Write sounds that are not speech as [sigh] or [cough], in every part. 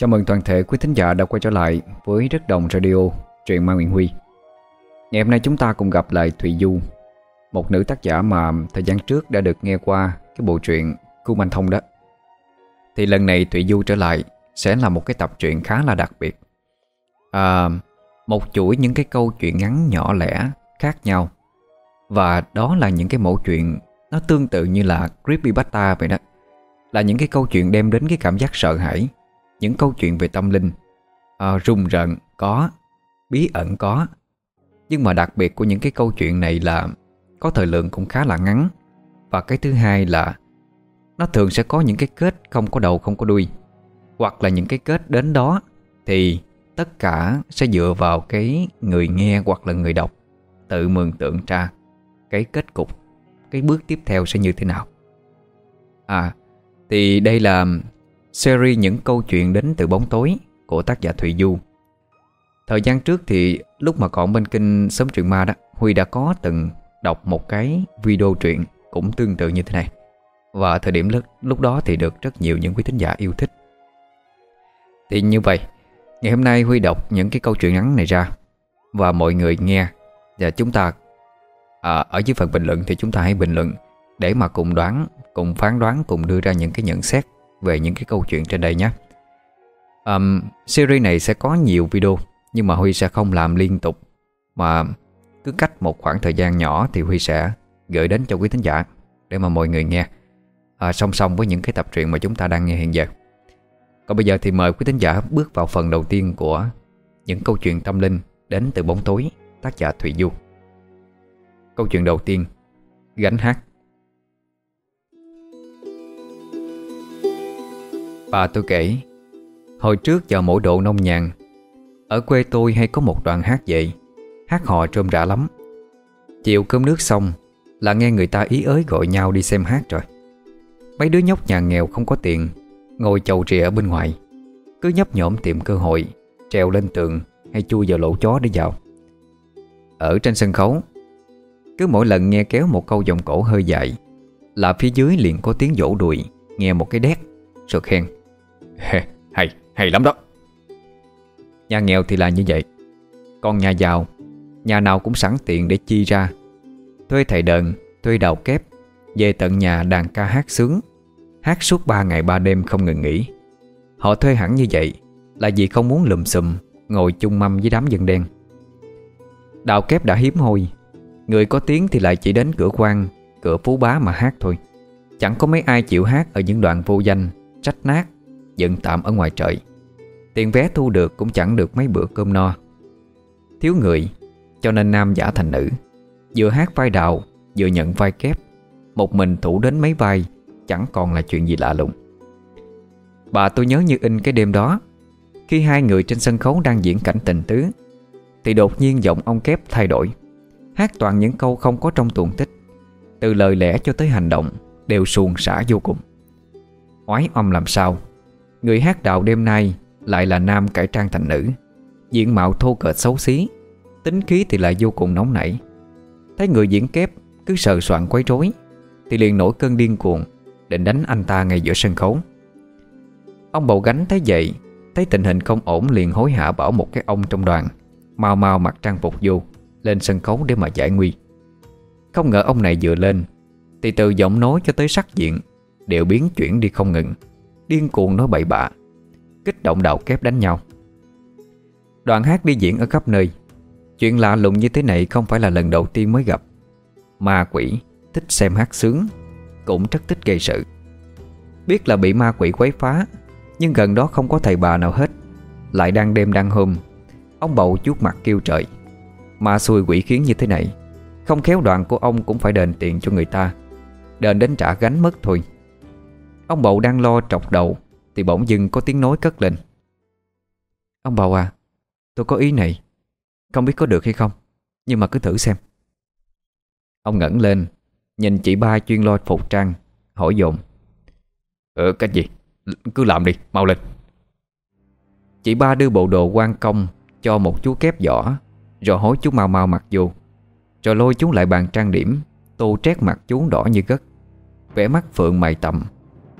Chào mừng toàn thể quý thính giả đã quay trở lại với Rất Đồng Radio, truyện Ma Nguyễn Huy. Ngày hôm nay chúng ta cùng gặp lại Thùy Du, một nữ tác giả mà thời gian trước đã được nghe qua cái bộ truyện Cung Manh Thông đó. Thì lần này Thùy Du trở lại sẽ là một cái tập truyện khá là đặc biệt. À, một chuỗi những cái câu chuyện ngắn nhỏ lẻ khác nhau và đó là những cái mẫu chuyện nó tương tự như là Creepypasta vậy đó. Là những cái câu chuyện đem đến cái cảm giác sợ hãi những câu chuyện về tâm linh à, Rùng rợn có Bí ẩn có. Nhưng mà đặc biệt của những cái câu chuyện này là Có thời lượng cũng khá là ngắn. Và cái thứ hai là Nó thường sẽ có những cái kết không có đầu không có đuôi. Hoặc là những cái kết đến đó Thì tất cả sẽ dựa vào cái người nghe hoặc là người đọc Tự mường tượng ra Cái kết cục Cái bước tiếp theo sẽ như thế nào. À Thì đây là Series những câu chuyện đến từ bóng tối Của tác giả Thụy Du. Thời gian trước thì lúc mà còn bên kinh Sớm truyện ma đó Huy đã có từng đọc một cái video truyện Cũng tương tự như thế này. Và thời điểm lúc, lúc đó thì được rất nhiều những quý thính giả yêu thích. Thì như vậy Ngày hôm nay Huy đọc những cái câu chuyện ngắn này ra Và mọi người nghe. Và chúng ta à, Ở dưới phần bình luận thì chúng ta hãy bình luận Để mà cùng đoán Cùng phán đoán Cùng đưa ra những cái nhận xét về những cái câu chuyện trên đây nhé. Um, Series này sẽ có nhiều video Nhưng mà Huy sẽ không làm liên tục. Mà cứ cách một khoảng thời gian nhỏ Thì Huy sẽ gửi đến cho quý thính giả Để mà mọi người nghe. À, Song song với những cái tập truyện mà chúng ta đang nghe hiện giờ. Còn bây giờ thì mời quý thính giả bước vào phần đầu tiên của Những câu chuyện tâm linh đến từ bóng tối Tác giả Thụy Du. Câu chuyện đầu tiên Gánh hát. Bà tôi kể, Hồi trước vào mỗi độ nông nhàn, Ở quê tôi hay có một đoạn hát vậy, Hát hò trôm rã lắm. Chiều cơm nước xong Là nghe người ta ý ới gọi nhau đi xem hát rồi. Mấy đứa nhóc nhà nghèo không có tiền, Ngồi chầu trì ở bên ngoài, Cứ nhấp nhổm tìm cơ hội, Trèo lên tường hay chui vào lỗ chó để vào. Ở trên sân khấu, Cứ mỗi lần nghe kéo một câu giọng cổ hơi dài, Là phía dưới liền có tiếng vỗ đùi, Nghe một cái đét Rồi khen hay, hay lắm đó. Nhà nghèo thì là như vậy. Còn nhà giàu Nhà nào cũng sẵn tiền để chi ra. Thuê thầy đợn, thuê đào kép Về tận nhà đàn ca hát sướng. Hát suốt 3 ngày 3 đêm không ngừng nghỉ. Họ thuê hẳn như vậy Là vì không muốn lùm xùm Ngồi chung mâm với đám dân đen. Đào kép đã hiếm hoi. Người có tiếng thì lại chỉ đến cửa quan Cửa phú bá mà hát thôi. Chẳng có mấy ai chịu hát ở những đoạn vô danh Trách nát Dựng tạm ở ngoài trời. Tiền vé thu được cũng chẳng được mấy bữa cơm no. Thiếu người, Cho nên nam giả thành nữ. Vừa hát vai đào Vừa nhận vai kép. Một mình thủ đến mấy vai, Chẳng còn là chuyện gì lạ lùng. Bà tôi nhớ như in cái đêm đó, Khi hai người trên sân khấu đang diễn cảnh tình tứ, Thì đột nhiên giọng ông kép thay đổi, Hát toàn những câu không có trong tuồng tích. Từ lời lẽ cho tới hành động Đều suồn xả vô cùng. Oái âm làm sao? Người hát đạo đêm nay Lại là nam cải trang thành nữ. Diện mạo thô cợt xấu xí, Tính khí thì lại vô cùng nóng nảy. Thấy người diễn kép cứ sờ soạn quấy rối, Thì liền nổi cơn điên cuồng Định đánh anh ta ngay giữa sân khấu. Ông bầu gánh thấy vậy, Thấy tình hình không ổn liền hối hả bảo một cái ông trong đoàn, Mau mau mặc trang phục vô, Lên sân khấu để mà giải nguy. Không ngờ ông này vừa lên, Thì từ giọng nói cho tới sắc diện Đều biến chuyển đi không ngừng. Điên cuồng nói bậy bạ, Kích động đạo kép đánh nhau. Đoàn hát đi diễn ở khắp nơi, Chuyện lạ lùng như thế này không phải là lần đầu tiên mới gặp. Ma quỷ thích xem hát sướng, Cũng rất thích gây sự. Biết là bị ma quỷ quấy phá, Nhưng gần đó không có thầy bà nào hết. Lại đang đêm đang hôm, Ông bầu chuốt mặt kêu trời. Ma xui quỷ khiến như thế này, Không khéo đoàn của ông cũng phải đền tiền cho người ta. Đền đến trả gánh mất thôi. Ông bầu đang lo trọc đầu, Thì bỗng dưng có tiếng nói cất lên. Ông bầu à Tôi có ý này, Không biết có được hay không, Nhưng mà cứ thử xem. Ông ngẩng lên, Nhìn chị ba chuyên lo phục trang, Hỏi dồn. Ờ cái gì? Cứ làm đi, mau lên. Chị ba đưa bộ đồ quan công Cho một chú kép giỏ Rồi hối chú mau mau mặc vô Rồi lôi chú lại bàn trang điểm, Tô trét mặt chú đỏ như gất. Vẽ mắt phượng mày tầm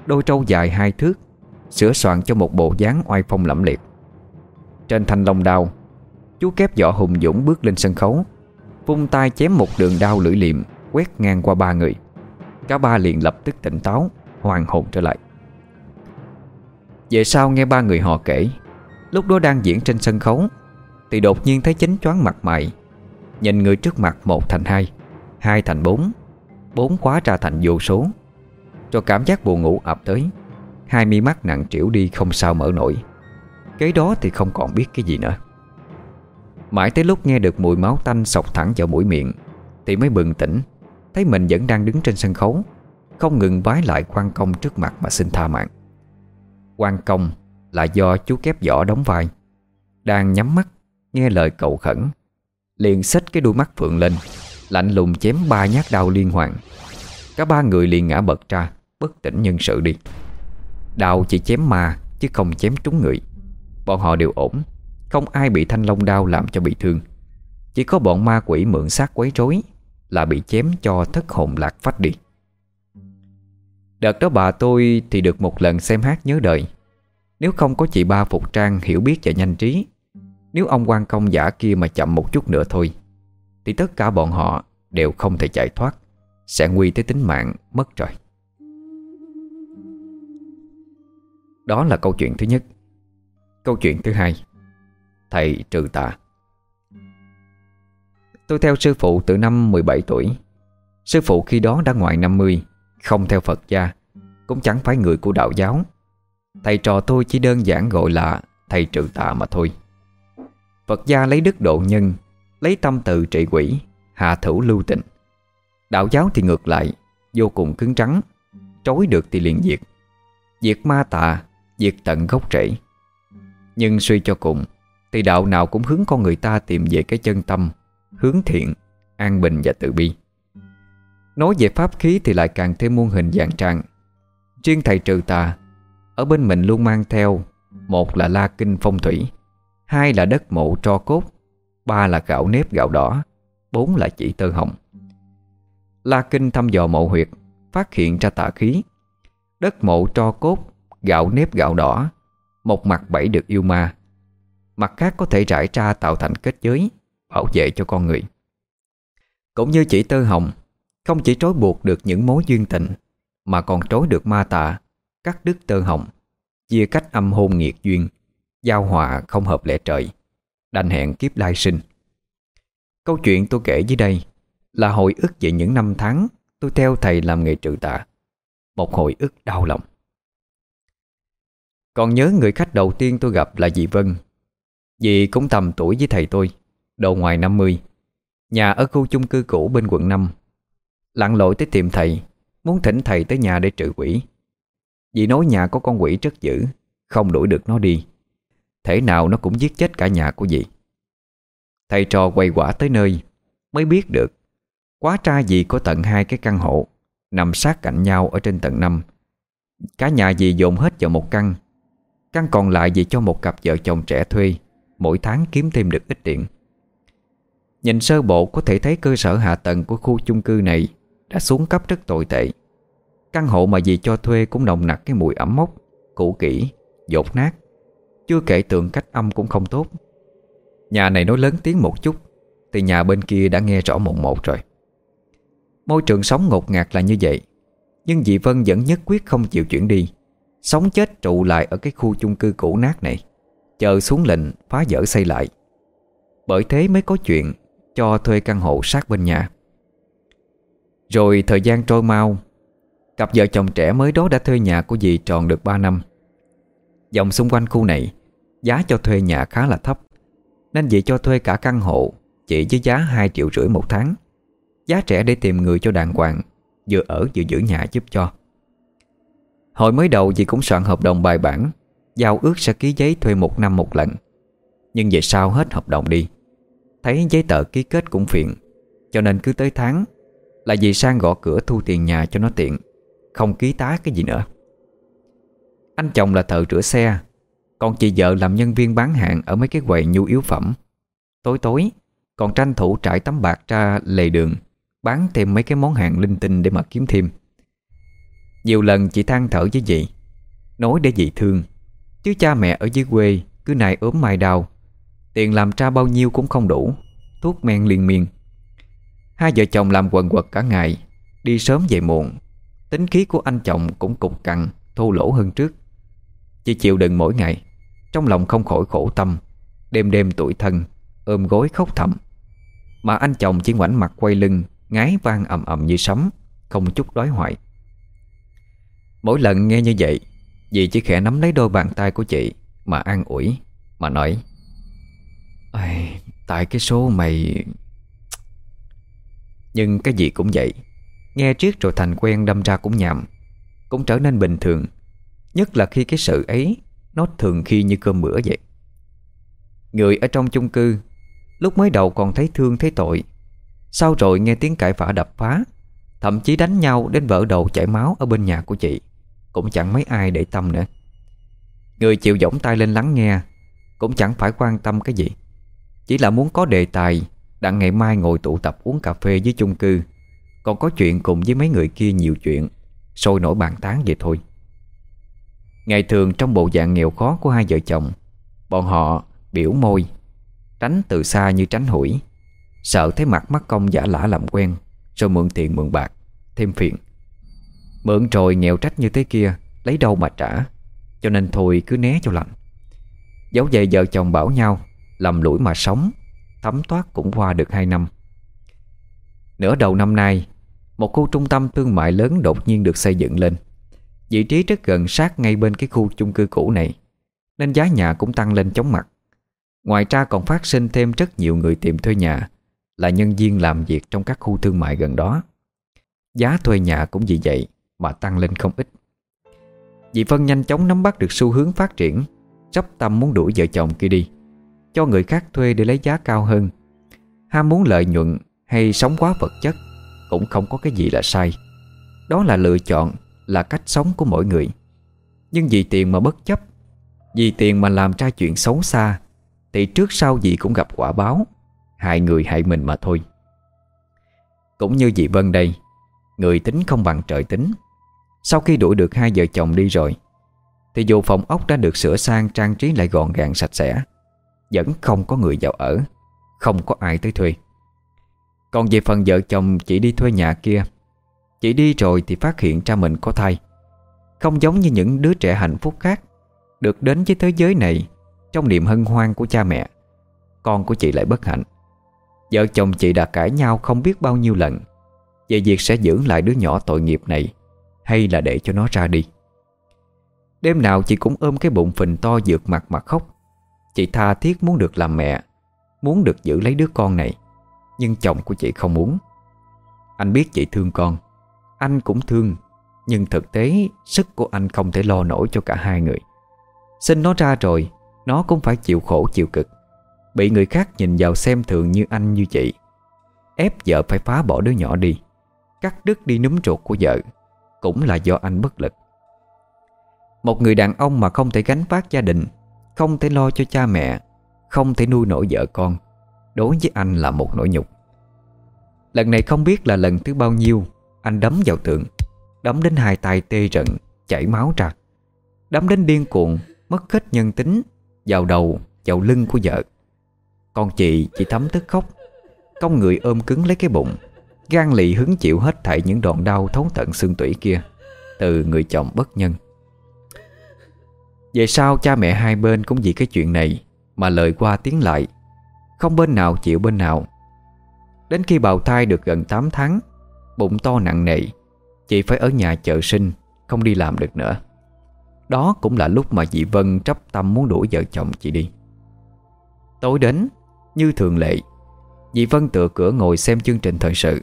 Đôi trâu dài hai thước, Sửa soạn cho một bộ dáng oai phong lẫm liệt. Trên thanh long đao, Chú kép võ hùng dũng bước lên sân khấu, Vung tay chém một đường đao lưỡi liềm Quét ngang qua ba người. Cả ba liền lập tức tỉnh táo Hoàn hồn trở lại. Về sau nghe ba người họ kể, Lúc đó đang diễn trên sân khấu, Thì đột nhiên thấy chính choáng mặt mày, Nhìn người trước mặt một thành hai Hai thành bốn Bốn khóa ra thành vô số. Cho cảm giác buồn ngủ ập tới. Hai mi mắt nặng trĩu đi không sao mở nổi. Kế đó thì không còn biết cái gì nữa. Mãi tới lúc nghe được mùi máu tanh sọc thẳng vào mũi miệng, Thì mới bừng tỉnh, Thấy mình vẫn đang đứng trên sân khấu, Không ngừng vái lại quan công trước mặt mà xin tha mạng. Quan công là do chú kép vỏ đóng vai, Đang nhắm mắt, Nghe lời cầu khẩn, Liền xách cái đuôi mắt phượng lên, Lạnh lùng chém ba nhát đau liên hoàn. Cả ba người liền ngã bật ra Bất tỉnh nhân sự đi. Đào chỉ chém ma, Chứ không chém trúng người. Bọn họ đều ổn, Không ai bị thanh long đao làm cho bị thương. Chỉ có bọn ma quỷ mượn xác quấy rối Là bị chém cho thất hồn lạc phách đi. Đợt đó bà tôi thì được một lần xem hát nhớ đời. Nếu không có chị ba Phục Trang hiểu biết và nhanh trí, Nếu ông quan công giả kia mà chậm một chút nữa thôi, Thì tất cả bọn họ đều không thể chạy thoát, Sẽ nguy tới tính mạng mất rồi. Đó là câu chuyện thứ nhất. Câu chuyện thứ hai, Thầy trừ tà. Tôi theo sư phụ từ năm 17 tuổi. Sư phụ khi đó đã ngoài 50 Không theo Phật gia, Cũng chẳng phải người của đạo giáo. Thầy trò tôi chỉ đơn giản gọi là Thầy trừ tà mà thôi. Phật gia lấy đức độ nhân, Lấy tâm từ trị quỷ, Hạ thủ lưu tịnh. Đạo giáo thì ngược lại, Vô cùng cứng trắng Trối được thì liền diệt. Diệt ma tà Diệt tận gốc rễ. Nhưng suy cho cùng, Thì đạo nào cũng hướng con người ta tìm về cái chân tâm, Hướng thiện, An bình và tự bi. Nói về pháp khí thì lại càng thêm muôn hình dạng trạng. Riêng thầy trừ tà, Ở bên mình luôn mang theo, Một là la kinh phong thủy, Hai là đất mộ tro cốt, Ba là gạo nếp gạo đỏ, Bốn là chỉ tơ hồng. La kinh thăm dò mộ huyệt, Phát hiện ra tà khí. Đất mộ tro cốt Gạo nếp gạo đỏ. Một mặt bảy được yêu ma. Mặt khác có thể trải ra tạo thành kết giới, Bảo vệ cho con người. Cũng như chỉ tơ hồng, Không chỉ trói buộc được những mối duyên tình, Mà còn trói được ma tà, Cắt đứt tơ hồng, Chia cách âm hôn nghiệt duyên, Giao hòa không hợp lệ trời, Đành hẹn kiếp lai sinh. Câu chuyện tôi kể dưới đây Là hồi ức về những năm tháng Tôi theo thầy làm nghề trừ tà, Một hồi ức đau lòng còn nhớ người khách đầu tiên tôi gặp là dì Vân. Dì cũng tầm tuổi với thầy tôi Đầu ngoài 50 Nhà ở khu chung cư cũ bên quận 5 Lặn lội tới tìm thầy, Muốn thỉnh thầy tới nhà để trừ quỷ. Dì nói nhà có con quỷ rất dữ, Không đuổi được nó đi. Thể nào nó cũng giết chết cả nhà của dì. Thầy trò quay quả tới nơi, Mới biết được, Quá tra dì có tận hai cái căn hộ, Nằm sát cạnh nhau ở trên tầng 5 Cả nhà dì dồn hết vào một căn Căn còn lại vì cho một cặp vợ chồng trẻ thuê Mỗi tháng kiếm thêm được ít tiền. Nhìn sơ bộ có thể thấy cơ sở hạ tầng của khu chung cư này Đã xuống cấp rất tồi tệ. Căn hộ mà dì cho thuê cũng nồng nặc cái mùi ẩm mốc Cũ kỹ, dột nát. Chưa kể tường cách âm cũng không tốt. Nhà này nói lớn tiếng một chút Thì nhà bên kia đã nghe rõ mộng một rồi. Môi trường sống ngột ngạt là như vậy Nhưng dì Vân vẫn nhất quyết không chịu chuyển đi. Sống chết trụ lại ở cái khu chung cư cũ nát này. Chờ xuống lệnh, phá dỡ xây lại. Bởi thế mới có chuyện Cho thuê căn hộ sát bên nhà. Rồi thời gian trôi mau, Cặp vợ chồng trẻ mới đó đã thuê nhà của dì tròn được 3 năm. Dòng xung quanh khu này, Giá cho thuê nhà khá là thấp, Nên dì cho thuê cả căn hộ Chỉ với giá 2 triệu rưỡi một tháng. Giá trẻ để tìm người cho đàng hoàng, Vừa ở vừa giữ nhà giúp cho. Hồi mới đầu dì cũng soạn hợp đồng bài bản, Giao ước sẽ ký giấy thuê một năm một lần. Nhưng về sau hết hợp đồng đi. Thấy giấy tờ ký kết cũng phiền, Cho nên cứ tới tháng Là dì sang gõ cửa thu tiền nhà cho nó tiện, Không ký tá cái gì nữa. Anh chồng là thợ rửa xe, Còn chị vợ làm nhân viên bán hàng Ở mấy cái quầy nhu yếu phẩm. Tối tối, còn tranh thủ trải tấm bạc ra lề đường, Bán thêm mấy cái món hàng linh tinh để mà kiếm thêm nhiều lần chị than thở với dì, Nói để dị thương. Chứ cha mẹ ở dưới quê Cứ này ốm mai đau. Tiền làm tra bao nhiêu cũng không đủ, Thuốc men liên miên Hai vợ chồng làm quần quật cả ngày, Đi sớm về muộn. Tính khí của anh chồng cũng cục cằn, Thô lỗ hơn trước. Chị chịu đựng mỗi ngày, Trong lòng không khỏi khổ tâm. Đêm đêm tuổi thân, Ôm gối khóc thầm. Mà anh chồng chỉ ngoảnh mặt quay lưng, Ngái vang ầm ầm như sấm, Không chút đói hoại Mỗi lần nghe như vậy Dì chỉ khẽ nắm lấy đôi bàn tay của chị Mà an ủi Mà nói Tại cái số mày [tsk] Nhưng cái gì cũng vậy Nghe triết rồi thành quen đâm ra cũng nhầm, Cũng trở nên bình thường Nhất là khi cái sự ấy Nó thường khi như cơm bữa vậy. Người ở trong chung cư Lúc mới đầu còn thấy thương thấy tội Sau rồi nghe tiếng cãi vã đập phá Thậm chí đánh nhau đến vỡ đầu chảy máu Ở bên nhà của chị. Cũng chẳng mấy ai để tâm nữa. Người chịu giỏng tay lên lắng nghe Cũng chẳng phải quan tâm cái gì. Chỉ là muốn có đề tài Đặng ngày mai ngồi tụ tập uống cà phê với chung cư, Còn có chuyện cùng với mấy người kia nhiều chuyện, Sôi nổi bàn tán vậy thôi. Ngày thường trong bộ dạng nghèo khó của hai vợ chồng, Bọn họ biểu môi, Tránh từ xa như tránh hủi, Sợ thấy mặt mắt công giả lả làm quen, Rồi mượn tiền mượn bạc, Thêm phiền. Mượn rồi nghèo trách như thế kia, Lấy đâu mà trả. Cho nên thôi cứ né cho lạnh Dẫu vậy vợ chồng bảo nhau, Lầm lũi mà sống, Thấm thoát cũng qua được hai năm. Nửa đầu năm nay, Một khu trung tâm thương mại lớn đột nhiên được xây dựng lên. Vị trí rất gần sát ngay bên cái khu chung cư cũ này, Nên giá nhà cũng tăng lên chóng mặt. Ngoài ra còn phát sinh thêm rất nhiều người tìm thuê nhà, Là nhân viên làm việc trong các khu thương mại gần đó. Giá thuê nhà cũng vì vậy mà tăng lên không ít. Dì Vân nhanh chóng nắm bắt được xu hướng phát triển, Sắp tâm muốn đuổi vợ chồng kia đi, Cho người khác thuê để lấy giá cao hơn. Ham muốn lợi nhuận hay sống quá vật chất Cũng không có cái gì là sai. Đó là lựa chọn, Là cách sống của mỗi người. Nhưng vì tiền mà bất chấp, Vì tiền mà làm ra chuyện xấu xa, thì trước sau gì cũng gặp quả báo, Hại người hại mình mà thôi. Cũng như dị Vân đây, Người tính không bằng trời tính. Sau khi đuổi được hai vợ chồng đi rồi, Thì dù phòng ốc đã được sửa sang Trang trí lại gọn gàng sạch sẽ, Vẫn không có người vào ở, Không có ai tới thuê. Còn về phần vợ chồng chỉ đi thuê nhà kia, Chỉ đi rồi thì phát hiện ra mình có thai. Không giống như những đứa trẻ hạnh phúc khác, Được đến với thế giới này trong niềm hân hoan của cha mẹ, Con của chị lại bất hạnh. Vợ chồng chị đã cãi nhau không biết bao nhiêu lần Về việc sẽ giữ lại đứa nhỏ tội nghiệp này. Hay là để cho nó ra đi. Đêm nào chị cũng ôm cái bụng phình to dược mặt mà khóc. Chị tha thiết muốn được làm mẹ, Muốn được giữ lấy đứa con này, Nhưng chồng của chị không muốn. Anh biết chị thương con, Anh cũng thương, Nhưng thực tế sức của anh không thể lo nổi cho cả hai người. Sinh nó ra rồi, nó cũng phải chịu khổ chịu cực. Bị người khác nhìn vào xem thường như anh như chị, Ép vợ phải phá bỏ đứa nhỏ đi, Cắt đứt đi núm ruột của vợ. Cũng là do anh bất lực. Một người đàn ông mà không thể gánh vác gia đình Không thể lo cho cha mẹ Không thể nuôi nổi vợ con Đối với anh là một nỗi nhục. Lần này không biết là lần thứ bao nhiêu Anh đấm vào tượng Đấm đến hai tay tê rận Chảy máu ra. Đấm đến điên cuồng Mất hết nhân tính vào đầu, vào lưng của vợ. Còn chị chỉ thấm tức khóc. Cong người ôm cứng lấy cái bụng gan lì hứng chịu hết thảy những đòn đau thấu tận xương tủy kia Từ người chồng bất nhân. Về sau, cha mẹ hai bên cũng vì cái chuyện này Mà lời qua tiếng lại, Không bên nào chịu bên nào. Đến khi bào thai được gần 8 tháng, Bụng to nặng nề, Chị phải ở nhà chợ sinh, Không đi làm được nữa. Đó cũng là lúc mà chị Vân trắp tâm muốn đuổi vợ chồng chị đi. Tối đến, Như thường lệ, Dì Vân tựa cửa ngồi xem chương trình thời sự.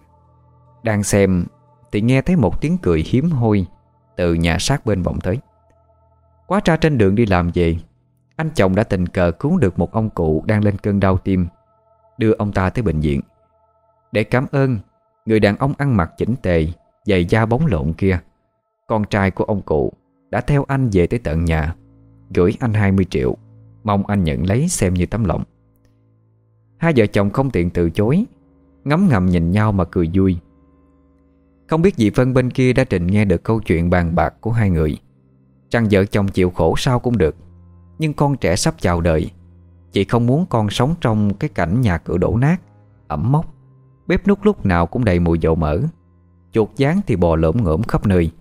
Đang xem Thì nghe thấy một tiếng cười hiếm hoi Từ nhà sát bên vọng tới. Quá ra trên đường đi làm về, Anh chồng đã tình cờ cứu được một ông cụ Đang lên cơn đau tim, Đưa ông ta tới bệnh viện. Để cảm ơn, Người đàn ông ăn mặc chỉnh tề, Giày da bóng lộn kia, Con trai của ông cụ đã theo anh về tới tận nhà, Gửi anh 20 triệu, Mong anh nhận lấy xem như tấm lòng. Hai vợ chồng không tiện từ chối, Ngấm ngầm nhìn nhau mà cười vui. Không biết dì Phân bên kia đã trình nghe được câu chuyện bàn bạc của hai người. Rằng vợ chồng chịu khổ sao cũng được Nhưng con trẻ sắp chào đời Chị không muốn con sống trong cái cảnh nhà cửa đổ nát Ẩm mốc. Bếp nút lúc nào cũng đầy mùi dầu mỡ Chuột dán thì bò lổm ngổm khắp nơi.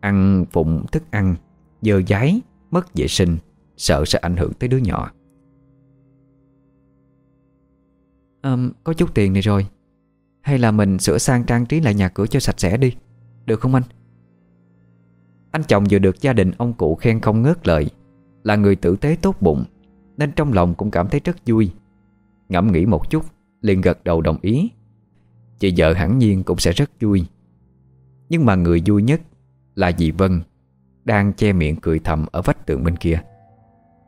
Ăn phụng thức ăn Dơ dái Mất vệ sinh Sợ sẽ ảnh hưởng tới đứa nhỏ. À, Có chút tiền này rồi. Hay là mình sửa sang trang trí lại nhà cửa cho sạch sẽ đi. Được không anh? Anh chồng vừa được gia đình ông cụ khen không ngớt lời. Là người tử tế tốt bụng, Nên trong lòng cũng cảm thấy rất vui. Ngẫm nghĩ một chút, liền gật đầu đồng ý. Chị vợ hẳn nhiên cũng sẽ rất vui. Nhưng mà người vui nhất Là dì Vân, Đang che miệng cười thầm ở vách tường bên kia.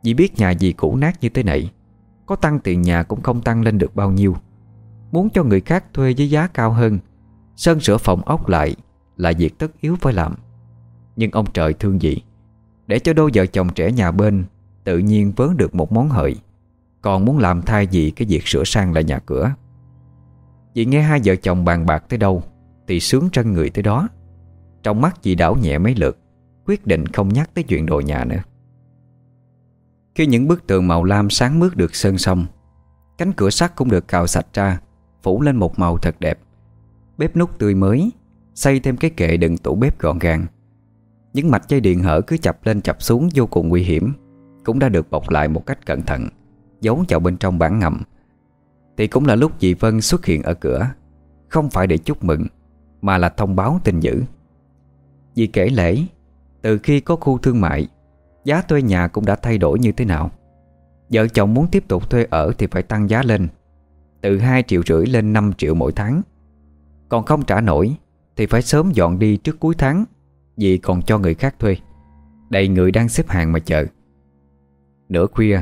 Dì biết nhà dì cũ nát như thế này, Có tăng tiền nhà cũng không tăng lên được bao nhiêu. Muốn cho người khác thuê với giá cao hơn. Sơn sửa phòng ốc lại Là việc tất yếu phải làm. Nhưng ông trời thương dị. Để cho đôi vợ chồng trẻ nhà bên Tự nhiên vớn được một món hời, Còn muốn làm thay gì cái việc sửa sang lại nhà cửa. Dì nghe hai vợ chồng bàn bạc tới đâu, Thì sướng chân người tới đó. Trong mắt dì đảo nhẹ mấy lượt, Quyết định không nhắc tới chuyện đồ nhà nữa. Khi những bức tường màu lam sáng mướt được sơn xong, Cánh cửa sắt cũng được cào sạch ra Phủ lên một màu thật đẹp. Bếp nút tươi mới, Xây thêm cái kệ đựng tủ bếp gọn gàng. Những mạch dây điện hở cứ chập lên chập xuống vô cùng nguy hiểm, Cũng đã được bọc lại một cách cẩn thận, Giấu vào bên trong bản ngầm. Thì cũng là lúc chị Vân xuất hiện ở cửa, Không phải để chúc mừng, Mà là thông báo tin dữ. Dì kể lễ, Từ khi có khu thương mại, Giá thuê nhà cũng đã thay đổi như thế nào. Vợ chồng muốn tiếp tục thuê ở Thì phải tăng giá lên. Từ 2 triệu rưỡi lên 5 triệu mỗi tháng. Còn không trả nổi, Thì phải sớm dọn đi trước cuối tháng, Vì còn cho người khác thuê. Đầy người đang xếp hàng mà chờ. Nửa khuya,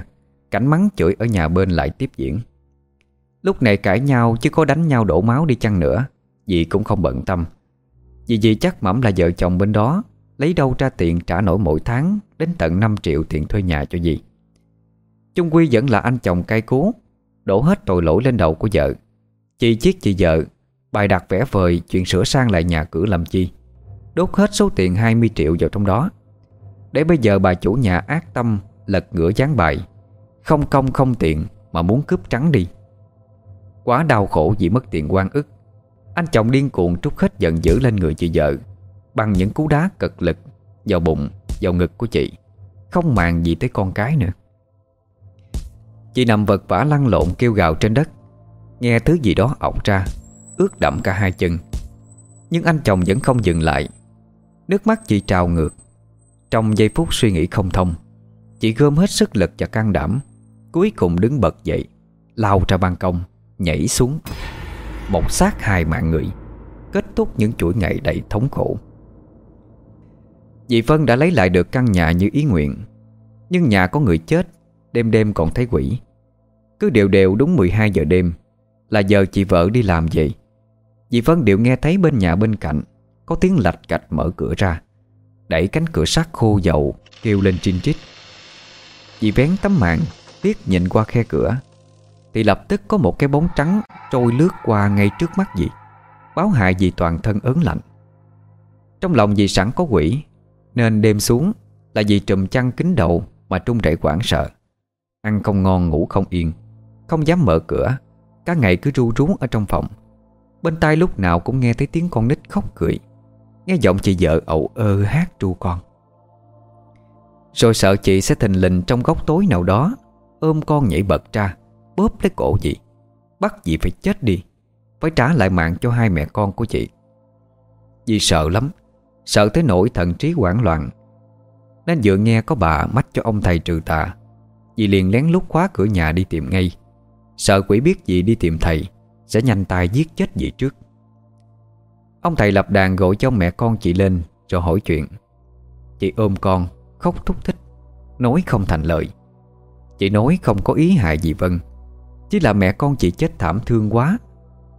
Cảnh mắng chửi ở nhà bên lại tiếp diễn. Lúc này cãi nhau chứ có đánh nhau đổ máu đi chăng nữa Dì cũng không bận tâm. Vì dì chắc mẩm là vợ chồng bên đó, Lấy đâu ra tiền trả nổi mỗi tháng Đến tận 5 triệu tiền thuê nhà cho dì. Trung Quy vẫn là anh chồng cay cú Đổ hết tội lỗi lên đầu của vợ. Chị chiết chị vợ Bài đặt vẽ vời chuyện sửa sang lại nhà cửa làm chi. Đốt hết số tiền 20 triệu vào trong đó. Để bây giờ bà chủ nhà ác tâm Lật ngửa gián bài. Không công không tiện Mà muốn cướp trắng đi. Quá đau khổ vì mất tiền quan ức. Anh chồng điên cuồng trút hết giận dữ lên người chị vợ Bằng những cú đá cực lực Vào bụng, vào ngực của chị. Không màng gì tới con cái nữa. Chị nằm vật vả lăn lộn kêu gào trên đất. Nghe thứ gì đó ọc ra, Ướt đậm cả hai chân. Nhưng anh chồng vẫn không dừng lại. Nước mắt chị trào ngược. Trong giây phút suy nghĩ không thông, Chị gom hết sức lực và can đảm, Cuối cùng đứng bật dậy, Lao ra ban công, Nhảy xuống. Một sát hai mạng người, Kết thúc những chuỗi ngày đầy thống khổ. Dì Phân đã lấy lại được căn nhà như ý nguyện, Nhưng nhà có người chết Đêm đêm còn thấy quỷ. Cứ đều đều đúng 12 giờ đêm, Là giờ chị vợ đi làm vậy Dì Vân đều nghe thấy bên nhà bên cạnh, Có tiếng lạch cạch mở cửa ra. Đẩy cánh cửa sắt khô dầu, Kêu lên trinh trích. Dì vén tấm màn tiếc nhìn qua khe cửa. Thì lập tức có một cái bóng trắng Trôi lướt qua ngay trước mắt dì, Báo hại dì toàn thân ớn lạnh. Trong lòng dì sẵn có quỷ, Nên đêm xuống Là dì trùm chăn kính đầu Mà trung rẩy quảng sợ. Ăn không ngon, ngủ không yên. Không dám mở cửa. Cả ngày cứ ru rú ở trong phòng. Bên tai lúc nào cũng nghe thấy tiếng con nít khóc cười. Nghe giọng chị vợ ậu ơ hát tru con. Rồi sợ chị sẽ thình lình trong góc tối nào đó, Ôm con nhảy bật ra, Bóp lấy cổ chị. Bắt chị phải chết đi, Phải trả lại mạng cho hai mẹ con của chị. Dì sợ lắm, Sợ tới nỗi thần trí hoảng loạn. Nên vừa nghe có bà mách cho ông thầy trừ tà. Dì liền lén lút khóa cửa nhà đi tìm ngay. Sợ quỷ biết dì đi tìm thầy, Sẽ nhanh tay giết chết dì trước. Ông thầy lập đàn gọi cho mẹ con chị lên Rồi hỏi chuyện. Chị ôm con, khóc thúc thích, Nói không thành lời. Chị nói không có ý hại gì Vân, Chỉ là mẹ con chị chết thảm thương quá,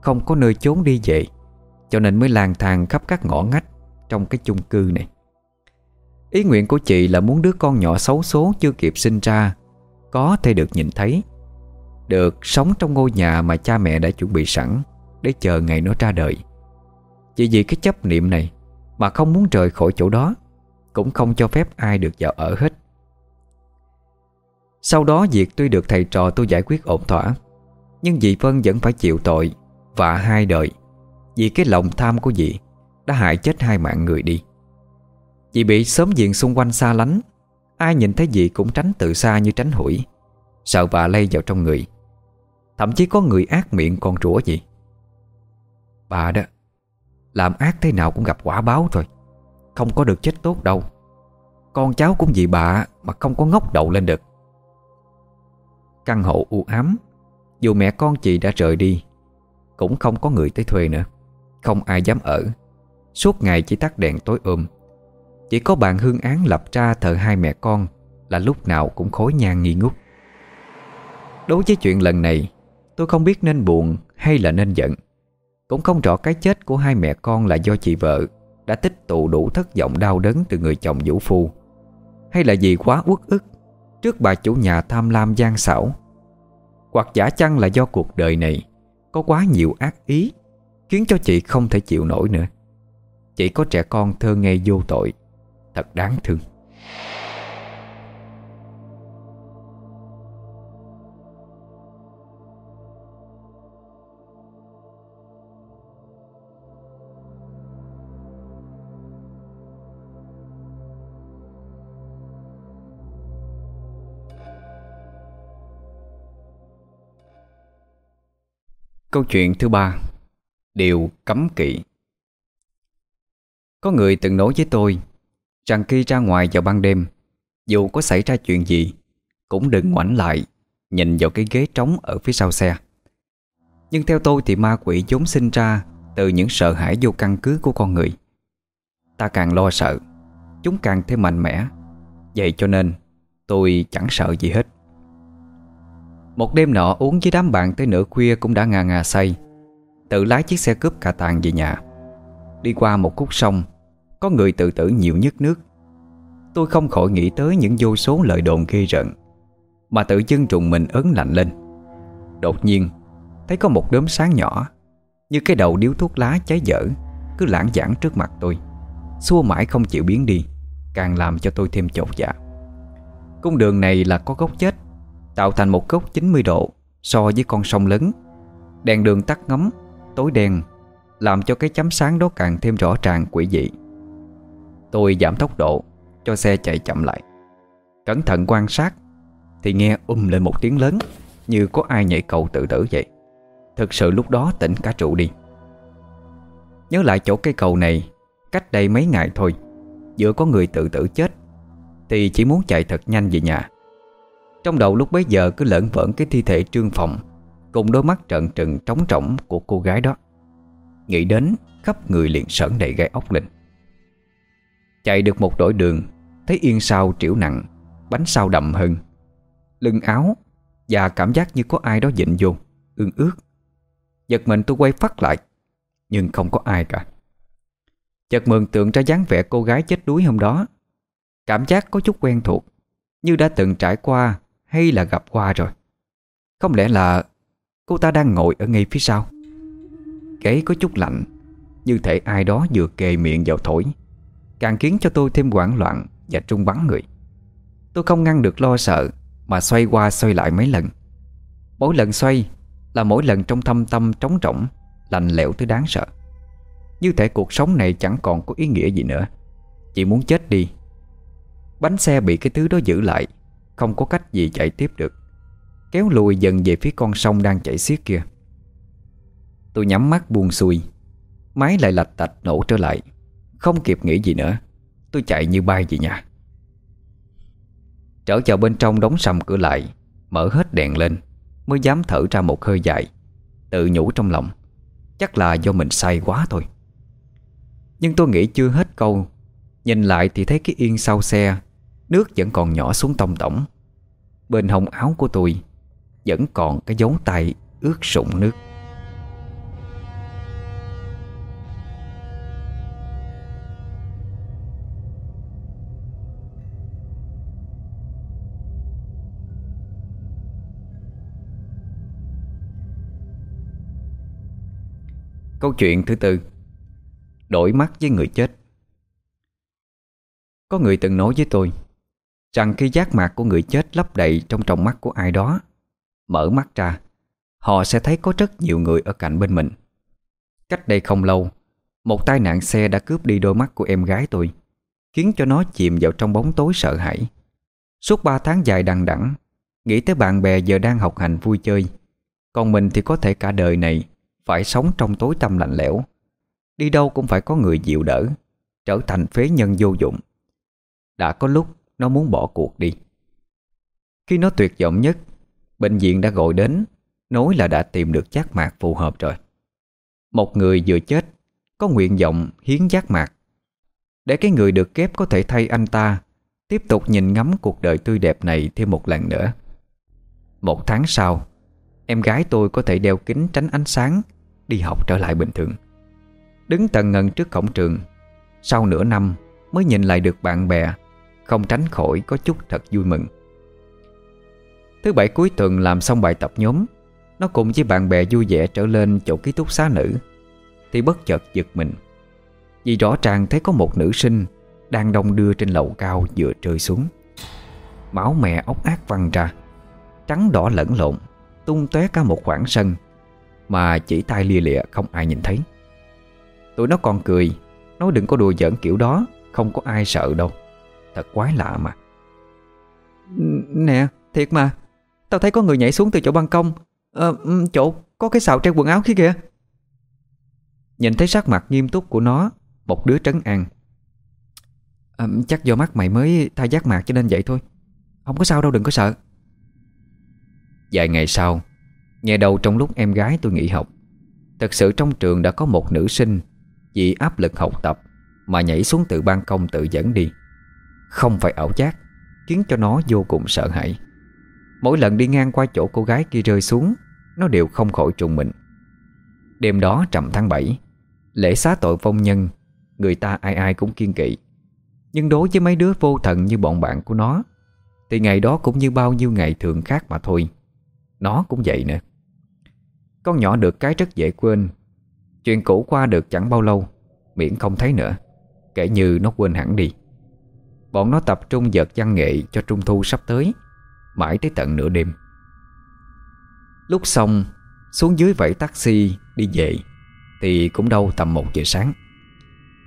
Không có nơi trốn đi về, Cho nên mới lang thang khắp các ngõ ngách Trong cái chung cư này. Ý nguyện của chị là muốn đứa con nhỏ xấu số Chưa kịp sinh ra có thể được nhìn thấy. Được sống trong ngôi nhà mà cha mẹ đã chuẩn bị sẵn Để chờ ngày nó ra đời. Chỉ vì cái chấp niệm này Mà không muốn rời khỏi chỗ đó, Cũng không cho phép ai được vào ở hết. Sau đó, việc tuy được thầy trò tôi giải quyết ổn thỏa, Nhưng dì Vân vẫn phải chịu tội Và hai đời Vì cái lòng tham của dì Đã hại chết hai mạng người đi. Dì bị sớm diện xung quanh xa lánh Ai nhìn thấy gì cũng tránh từ xa như tránh hủi. Sợ bà lây vào trong người. Thậm chí có người ác miệng còn rủa gì. Bà đó, Làm ác thế nào cũng gặp quả báo thôi. Không có được chết tốt đâu. Con cháu cũng vì bà Mà không có ngốc đậu lên được. Căn hộ u ám. Dù mẹ con chị đã rời đi, Cũng không có người tới thuê nữa. Không ai dám ở. Suốt ngày chỉ tắt đèn tối ôm. Chỉ có bạn hương án lập ra thờ hai mẹ con Là lúc nào cũng khối nhang nghi ngút. Đối với chuyện lần này, Tôi không biết nên buồn hay là nên giận. Cũng không rõ cái chết của hai mẹ con là do chị vợ Đã tích tụ đủ thất vọng đau đớn từ người chồng vũ phu, Hay là vì quá uất ức Trước bà chủ nhà tham lam gian xảo. Hoặc giả chăng là do cuộc đời này Có quá nhiều ác ý, Khiến cho chị không thể chịu nổi nữa. Chỉ có trẻ con thơ ngây vô tội. Thật đáng thương. Câu chuyện thứ ba, Điều cấm kỵ. Có người từng nói với tôi Rằng khi ra ngoài vào ban đêm, Dù có xảy ra chuyện gì, Cũng đừng ngoảnh lại, Nhìn vào cái ghế trống ở phía sau xe. Nhưng theo tôi thì ma quỷ vốn sinh ra Từ những sợ hãi vô căn cứ của con người. Ta càng lo sợ, Chúng càng thêm mạnh mẽ. Vậy cho nên, tôi chẳng sợ gì hết. Một đêm nọ, uống với đám bạn tới nửa khuya cũng đã ngà ngà say. Tự lái chiếc xe cướp cà tàng về nhà. Đi qua một khúc sông có người tự tử nhiều nhất nước. Tôi không khỏi nghĩ tới những vô số lời đồn ghê rợn, Mà tự chân trùng mình ớn lạnh lên. Đột nhiên, Thấy có một đốm sáng nhỏ, Như cái đầu điếu thuốc lá cháy dở, Cứ lãng giảng trước mặt tôi. Xua mãi không chịu biến đi, Càng làm cho tôi thêm chột dạ. Cung đường này là có gốc chết, Tạo thành một góc 90 độ So với con sông lớn. Đèn đường tắt ngấm, Tối đen, Làm cho cái chấm sáng đó càng thêm rõ ràng quỷ dị. Tôi giảm tốc độ, Cho xe chạy chậm lại. Cẩn thận quan sát, Thì nghe um lên một tiếng lớn, Như có ai nhảy cầu tự tử vậy. Thực sự lúc đó tỉnh cả trụ đi. Nhớ lại chỗ cây cầu này, Cách đây mấy ngày thôi, Giữa có người tự tử chết, Thì chỉ muốn chạy thật nhanh về nhà. Trong đầu lúc bấy giờ cứ lẫn vởn cái thi thể trương phòng, Cùng đôi mắt trợn trừng trống trỏng của cô gái đó. Nghĩ đến, khắp người liền sởn đầy gai ốc lên Chạy được một đổi đường, Thấy yên sau triểu nặng, Bánh sau đậm hơn. Lưng áo Và cảm giác như có ai đó dịnh vô, Ương ướt Giật mình tôi quay phát lại, Nhưng không có ai cả. Chợt mường tượng ra dáng vẻ cô gái chết đuối hôm đó. Cảm giác có chút quen thuộc, Như đã từng trải qua hay là gặp qua rồi. Không lẽ là Cô ta đang ngồi ở ngay phía sau? Ghế có chút lạnh, Như thể ai đó vừa kề miệng vào thổi. Càng khiến cho tôi thêm hoảng loạn Và trung bắn người. Tôi không ngăn được lo sợ, Mà xoay qua xoay lại mấy lần. Mỗi lần xoay là mỗi lần trong thâm tâm trống rỗng, Lạnh lẽo tới đáng sợ. Như thể cuộc sống này chẳng còn có ý nghĩa gì nữa. Chỉ muốn chết đi. Bánh xe bị cái thứ đó giữ lại, không có cách gì chạy tiếp được. Kéo lùi dần về phía con sông đang chảy xiết kia. Tôi nhắm mắt buồn xuôi, Máy lại lạch tạch nổ trở lại. Không kịp nghĩ gì nữa, Tôi chạy như bay về nhà. Trở vào bên trong đóng sầm cửa lại, Mở hết đèn lên, Mới dám thở ra một hơi dài, Tự nhủ trong lòng, Chắc là do mình say quá thôi. Nhưng tôi nghĩ chưa hết câu, Nhìn lại thì thấy cái yên sau xe, Nước vẫn còn nhỏ xuống tông tổng. Bên hông áo của tôi Vẫn còn cái dấu tay ướt sũng nước. Câu chuyện thứ tư. Đổi mắt với người chết. Có người từng nói với tôi Rằng khi giác mạc của người chết lấp đầy trong tròng mắt của ai đó, Mở mắt ra, Họ sẽ thấy có rất nhiều người ở cạnh bên mình. Cách đây không lâu, Một tai nạn xe đã cướp đi đôi mắt của em gái tôi, Khiến cho nó chìm vào trong bóng tối sợ hãi. Suốt ba tháng dài đằng đẵng, Nghĩ tới bạn bè giờ đang học hành vui chơi, Còn mình thì có thể cả đời này phải sống trong tối tăm lạnh lẽo. Đi đâu cũng phải có người dịu đỡ, Trở thành phế nhân vô dụng. Đã có lúc nó muốn bỏ cuộc đi. Khi nó tuyệt vọng nhất, Bệnh viện đã gọi đến, Nói là đã tìm được giác mạc phù hợp rồi. Một người vừa chết, Có nguyện vọng hiến giác mạc. Để cái người được ghép có thể thay anh ta, Tiếp tục nhìn ngắm cuộc đời tươi đẹp này thêm một lần nữa. Một tháng sau, Em gái tôi có thể đeo kính tránh ánh sáng Đi học trở lại bình thường. Đứng tần ngần trước cổng trường, Sau nửa năm mới nhìn lại được bạn bè, Không tránh khỏi có chút thật vui mừng. Thứ bảy cuối tuần làm xong bài tập nhóm, Nó cùng với bạn bè vui vẻ trở lên chỗ ký túc xá nữ, Thì bất chợt giật mình. Vì rõ ràng thấy có một nữ sinh Đang đông đưa trên lầu cao vừa rơi xuống. Máu mẹ ốc ác văng ra, Trắng đỏ lẫn lộn, Tung tóe cả một khoảng sân. Mà chỉ tay lia lịa không ai nhìn thấy. Tụi nó còn cười Nói đừng có đùa giỡn kiểu đó Không có ai sợ đâu. Thật quái lạ mà. Nè thiệt mà. Tao thấy có người nhảy xuống từ chỗ ban công. Ờ chỗ có cái xào treo quần áo kia kìa. Nhìn thấy sắc mặt nghiêm túc của nó Một đứa trấn an. À, Chắc do mắt mày mới thay giác mạc cho nên vậy thôi. Không có sao đâu đừng có sợ. Vài ngày sau Nghe đầu trong lúc em gái tôi nghỉ học. Thật sự trong trường đã có một nữ sinh Vì áp lực học tập Mà nhảy xuống từ ban công tự dẫn đi. Không phải ảo giác, Khiến cho nó vô cùng sợ hãi. Mỗi lần đi ngang qua chỗ cô gái kia rơi xuống, Nó đều không khỏi trùng mình. Đêm đó trầm tháng 7 Lễ xá tội vong nhân, Người ta ai ai cũng kiên kỵ. Nhưng đối với mấy đứa vô thần như bọn bạn của nó, Thì ngày đó cũng như bao nhiêu ngày thường khác mà thôi. Nó cũng vậy nè con nhỏ được cái rất dễ quên. Chuyện cũ qua được chẳng bao lâu, Miễn không thấy nữa, Kể như nó quên hẳn đi. Bọn nó tập trung giật văn nghệ cho trung thu sắp tới, Mãi tới tận nửa đêm. Lúc xong, Xuống dưới vẫy taxi đi về, Thì cũng đâu tầm một giờ sáng.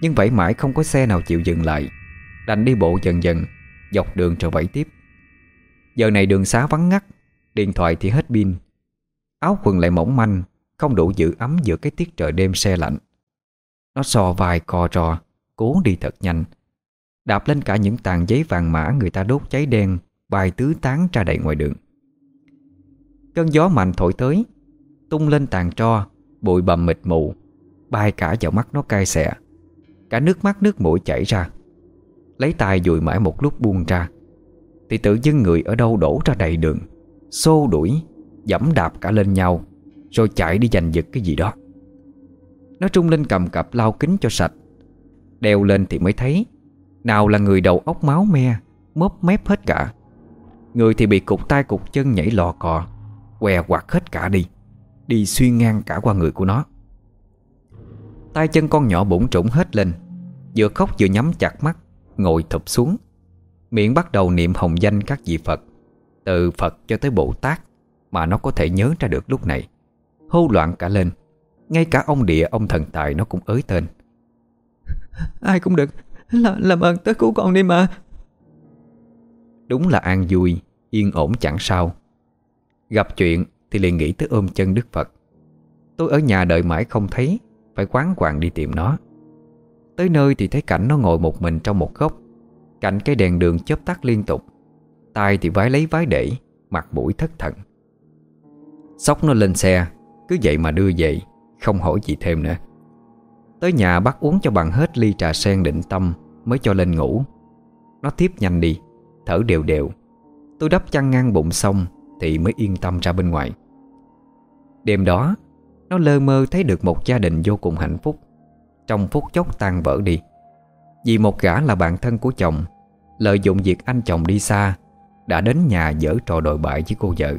Nhưng vẫy mãi không có xe nào chịu dừng lại, Đành đi bộ dần dần, Dọc đường trở vẫy tiếp. Giờ này đường xá vắng ngắt, Điện thoại thì hết pin. Áo quần lại mỏng manh Không đủ giữ ấm giữa cái tiết trời đêm xe lạnh. Nó so vai co trò, Cố đi thật nhanh. Đạp lên cả những tàn giấy vàng mã Người ta đốt cháy đen Bài tứ tán ra đầy ngoài đường. Cơn gió mạnh thổi tới Tung lên tàn tro Bụi bầm mịt mù Bay cả vào mắt nó cay xè. Cả nước mắt nước mũi chảy ra. Lấy tay dùi mãi một lúc buông ra. Thì tự dưng người ở đâu đổ ra đầy đường Xô đuổi Dẫm đạp cả lên nhau, Rồi chạy đi giành giật cái gì đó. Nó trung lên cầm cặp lau kính cho sạch, Đeo lên thì mới thấy Nào là người đầu óc máu me, Mớp mép hết cả. Người thì bị cục tay cục chân nhảy lò cò, Què quạt hết cả đi Đi xuyên ngang cả qua người của nó. Tay chân con nhỏ bụng trũng hết lên, Vừa khóc vừa nhắm chặt mắt, Ngồi thụp xuống. Miệng bắt đầu niệm hồng danh các vị Phật, Từ Phật cho tới Bồ Tát. Mà nó có thể nhớ ra được lúc này. Hô loạn cả lên. Ngay cả ông địa ông thần tài nó cũng ới tên. Ai cũng được. Là, Làm ơn tới cứu con đi mà. Đúng là an vui Yên ổn chẳng sao. Gặp chuyện thì liền nghĩ tới ôm chân Đức Phật. Tôi ở nhà đợi mãi không thấy Phải quán quàng đi tìm nó. Tới nơi thì thấy cảnh nó ngồi một mình trong một góc. Cạnh cái đèn đường chớp tắt liên tục. Tay thì vái lấy vái để Mặt mũi thất thần Sóc nó lên xe, Cứ vậy mà đưa về, Không hỏi gì thêm nữa. Tới nhà bắt uống cho bằng hết ly trà sen định tâm Mới cho lên ngủ. Nó tiếp nhanh đi, Thở đều đều. Tôi đắp chăn ngang bụng xong Thì mới yên tâm ra bên ngoài. Đêm đó, Nó lơ mơ thấy được một gia đình vô cùng hạnh phúc. Trong phút chốc tan vỡ đi. Vì một gã là bạn thân của chồng, Lợi dụng việc anh chồng đi xa, Đã đến nhà dở trò đồi bại với cô vợ.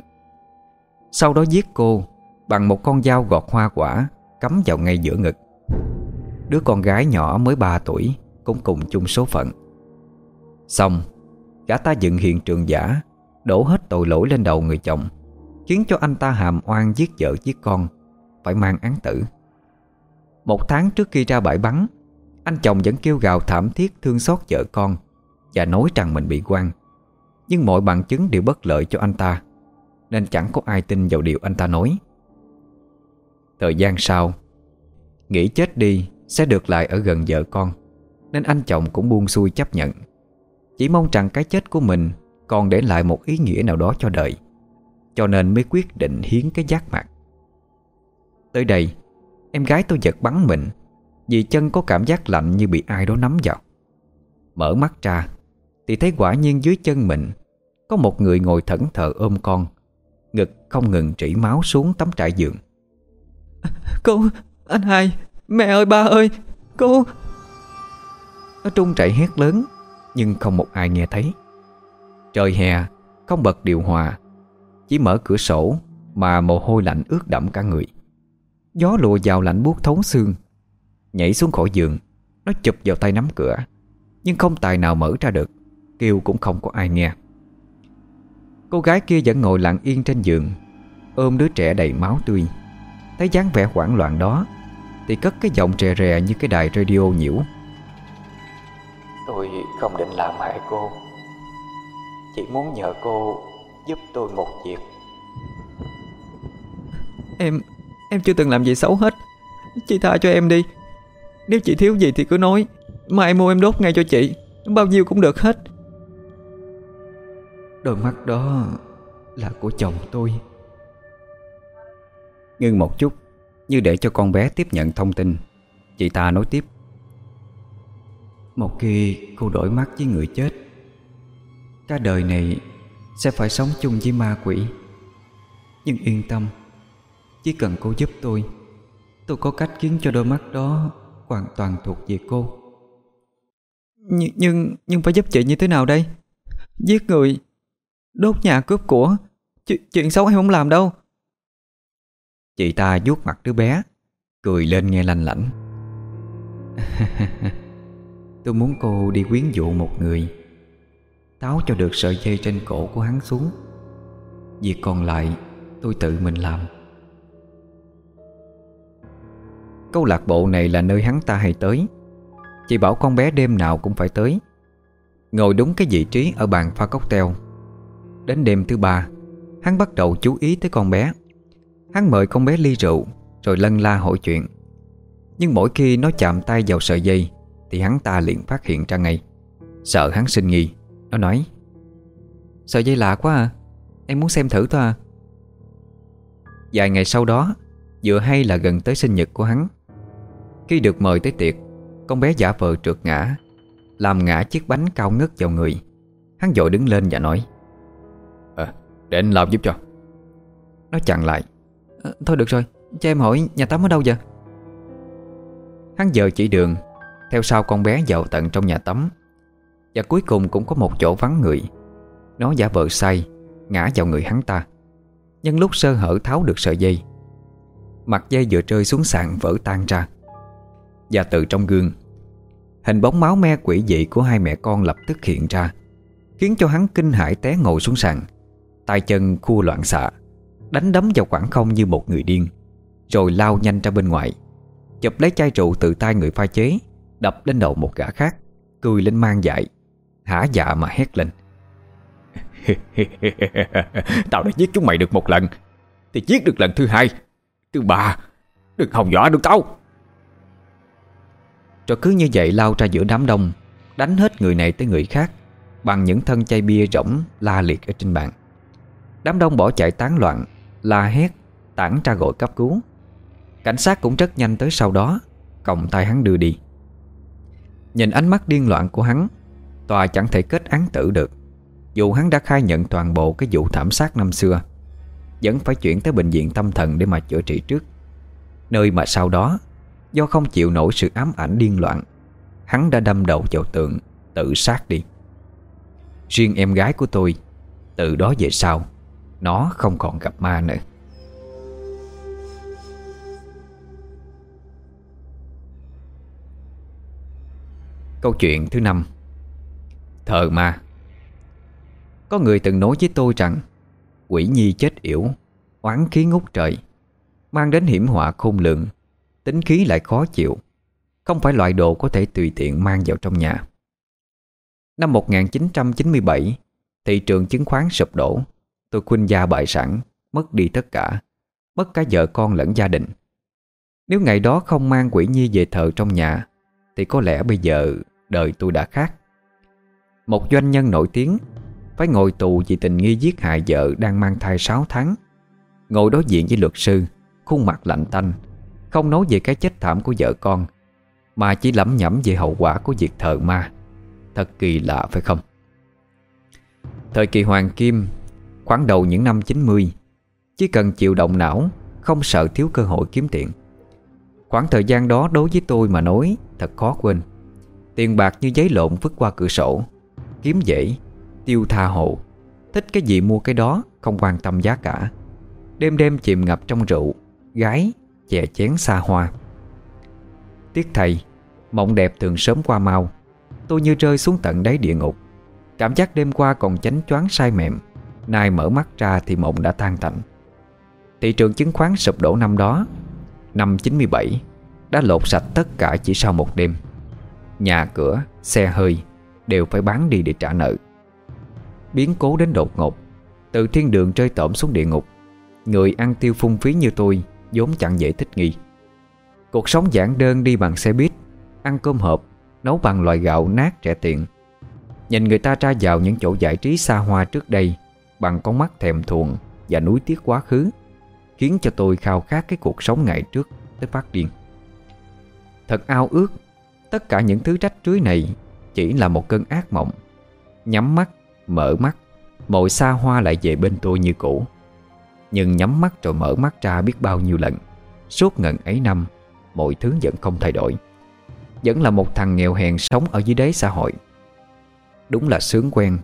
Sau đó giết cô Bằng một con dao gọt hoa quả Cắm vào ngay giữa ngực. Đứa con gái nhỏ mới 3 tuổi Cũng cùng chung số phận. Xong, Gã ta dựng hiện trường giả, Đổ hết tội lỗi lên đầu người chồng, Khiến cho anh ta hàm oan giết vợ giết con, Phải mang án tử. Một tháng trước khi ra bãi bắn, Anh chồng vẫn kêu gào thảm thiết Thương xót vợ con Và nói rằng mình bị quan, Nhưng mọi bằng chứng đều bất lợi cho anh ta. Nên chẳng có ai tin vào điều anh ta nói. Thời gian sau, Nghĩ chết đi Sẽ được lại ở gần vợ con, Nên anh chồng cũng buông xuôi chấp nhận. Chỉ mong rằng cái chết của mình Còn để lại một ý nghĩa nào đó cho đời, Cho nên mới quyết định hiến cái giác mạc. Tới đây, Em gái tôi giật bắn mình Vì chân có cảm giác lạnh như bị ai đó nắm vào. Mở mắt ra Thì thấy quả nhiên dưới chân mình Có một người ngồi thẫn thờ ôm con không ngừng trĩ máu xuống tấm trại giường. Cô, anh hai Mẹ ơi ba ơi Cô. Nó trung chạy hét lớn Nhưng không một ai nghe thấy. Trời hè Không bật điều hòa Chỉ mở cửa sổ Mà mồ hôi lạnh ướt đẫm cả người. Gió lùa vào lạnh buốt thấu xương Nhảy xuống khỏi giường Nó chụp vào tay nắm cửa Nhưng không tài nào mở ra được Kêu cũng không có ai nghe Cô gái kia vẫn ngồi lặng yên trên giường Ôm đứa trẻ đầy máu tươi. Thấy dáng vẻ hoảng loạn đó Thì cất cái giọng rè rè như cái đài radio nhiễu. Tôi không định làm hại cô Chỉ muốn nhờ cô giúp tôi một việc. Em Em chưa từng làm gì xấu hết. Chị tha cho em đi. Nếu chị thiếu gì thì cứ nói Mai mua em đốt ngay cho chị. Bao nhiêu cũng được hết Đôi mắt đó là của chồng tôi. Ngưng một chút Như để cho con bé tiếp nhận thông tin. Chị ta nói tiếp. Một khi cô đổi mắt với người chết Cả đời này Sẽ phải sống chung với ma quỷ. Nhưng yên tâm Chỉ cần cô giúp tôi Tôi có cách khiến cho đôi mắt đó Hoàn toàn thuộc về cô. Nh Nhưng nhưng phải giúp chị như thế nào đây? Giết người Đốt nhà cướp của. Ch, Chuyện xấu em không làm đâu. Chị ta vuốt mặt đứa bé, Cười lên nghe lanh lảnh [laughs] Tôi muốn cô đi quyến dụ một người, Táo cho được sợi dây trên cổ của hắn xuống. Việc còn lại tôi tự mình làm. Câu lạc bộ này là nơi hắn ta hay tới. Chị bảo con bé đêm nào cũng phải tới. Ngồi đúng cái vị trí ở bàn pha cocktail. Đến đêm thứ ba, Hắn bắt đầu chú ý tới con bé. Hắn mời con bé ly rượu, Rồi lân la hỏi chuyện. Nhưng mỗi khi nó chạm tay vào sợi dây, Thì hắn ta liền phát hiện ra ngay. Sợ hắn sinh nghi, Nó nói, Sợi dây lạ quá à Em muốn xem thử thôi à. Vài ngày sau đó, Vừa hay là gần tới sinh nhật của hắn. Khi được mời tới tiệc, Con bé giả vờ trượt ngã, Làm ngã chiếc bánh cao ngất vào người. Hắn dội đứng lên và nói để anh làm giúp cho. Nó chặn lại. À, Thôi được rồi Cho em hỏi nhà tắm ở đâu vậy Hắn giờ chỉ đường Theo sau con bé vào tận trong nhà tắm Và cuối cùng cũng có một chỗ vắng người. Nó giả vờ say Ngã vào người hắn ta. Nhân lúc sơ hở tháo được sợi dây Mặt dây vừa rơi xuống sàn vỡ tan ra. Và từ trong gương Hình bóng máu me quỷ dị của hai mẹ con lập tức hiện ra Khiến cho hắn kinh hãi té ngồi xuống sàn tay chân khu loạn xạ, Đánh đấm vào khoảng không như một người điên, Rồi lao nhanh ra bên ngoài, Chụp lấy chai rượu từ tay người pha chế, Đập lên đầu một gã khác, Cười lên mang dại, Hả dạ mà hét lên. [laughs] Tao đã giết chúng mày được một lần, Thì giết được lần thứ hai, Thứ ba, Đừng hòng dọa được tao. Rồi cứ như vậy lao ra giữa đám đông, Đánh hết người này tới người khác, Bằng những thân chai bia rỗng la liệt ở trên bàn. Đám đông bỏ chạy tán loạn, La hét, Tản ra gọi cấp cứu. Cảnh sát cũng rất nhanh tới sau đó, Còng tay hắn đưa đi. Nhìn ánh mắt điên loạn của hắn, Tòa chẳng thể kết án tử được, Dù hắn đã khai nhận toàn bộ cái vụ thảm sát năm xưa, Vẫn phải chuyển tới bệnh viện tâm thần để mà chữa trị trước. Nơi mà sau đó, Do không chịu nổi sự ám ảnh điên loạn, Hắn đã đâm đầu vào tường, Tự sát đi. Riêng em gái của tôi, Từ đó về sau nó không còn gặp ma nữa. Câu chuyện thứ năm. Thờ ma. Có người từng nói với tôi rằng, Quỷ nhi chết yểu, Oán khí ngút trời, Mang đến hiểm họa khôn lường, Tính khí lại khó chịu, Không phải loại đồ có thể tùy tiện mang vào trong nhà. Năm 1997 Thị trường chứng khoán sụp đổ. Tôi khuynh gia bại sản, Mất đi tất cả, Mất cả vợ con lẫn gia đình. Nếu ngày đó không mang quỷ nhi về thờ trong nhà, Thì có lẽ bây giờ Đời tôi đã khác. Một doanh nhân nổi tiếng Phải ngồi tù vì tình nghi giết hại vợ Đang mang thai 6 tháng. Ngồi đối diện với luật sư, Khuôn mặt lạnh tanh, Không nói về cái chết thảm của vợ con, Mà chỉ lẩm nhẩm về hậu quả của việc thờ ma. Thật kỳ lạ phải không? Thời kỳ Hoàng Kim Khoảng đầu những năm 90 Chỉ cần chịu động não, Không sợ thiếu cơ hội kiếm tiền. Khoảng thời gian đó đối với tôi mà nói, Thật khó quên. Tiền bạc như giấy lộn vứt qua cửa sổ, Kiếm dễ, Tiêu tha hồ. Thích cái gì mua cái đó, Không quan tâm giá cả. Đêm đêm chìm ngập trong rượu, Gái, Chè chén xa hoa. Tiếc thầy, Mộng đẹp thường sớm qua mau. Tôi như rơi xuống tận đáy địa ngục. Cảm giác đêm qua còn chánh choáng sai mềm. Nay mở mắt ra thì mộng đã tan tành. Thị trường chứng khoán sụp đổ năm đó Năm 97 Đã lột sạch tất cả chỉ sau một đêm. Nhà cửa, xe hơi Đều phải bán đi để trả nợ. Biến cố đến đột ngột Từ thiên đường rơi tổm xuống địa ngục. Người ăn tiêu phung phí như tôi vốn chẳng dễ thích nghi. Cuộc sống giản đơn đi bằng xe buýt Ăn cơm hộp Nấu bằng loại gạo nát rẻ tiền Nhìn người ta ra vào những chỗ giải trí xa hoa trước đây Bằng con mắt thèm thuồng Và núi tiếc quá khứ Khiến cho tôi khao khát cái cuộc sống ngày trước Tới phát điên. Thật ao ước Tất cả những thứ trách rưới này Chỉ là một cơn ác mộng. Nhắm mắt, mở mắt Mọi xa hoa lại về bên tôi như cũ. Nhưng nhắm mắt rồi mở mắt ra biết bao nhiêu lần Suốt ngần ấy năm Mọi thứ vẫn không thay đổi. Vẫn là một thằng nghèo hèn sống ở dưới đáy xã hội. Đúng là sướng quen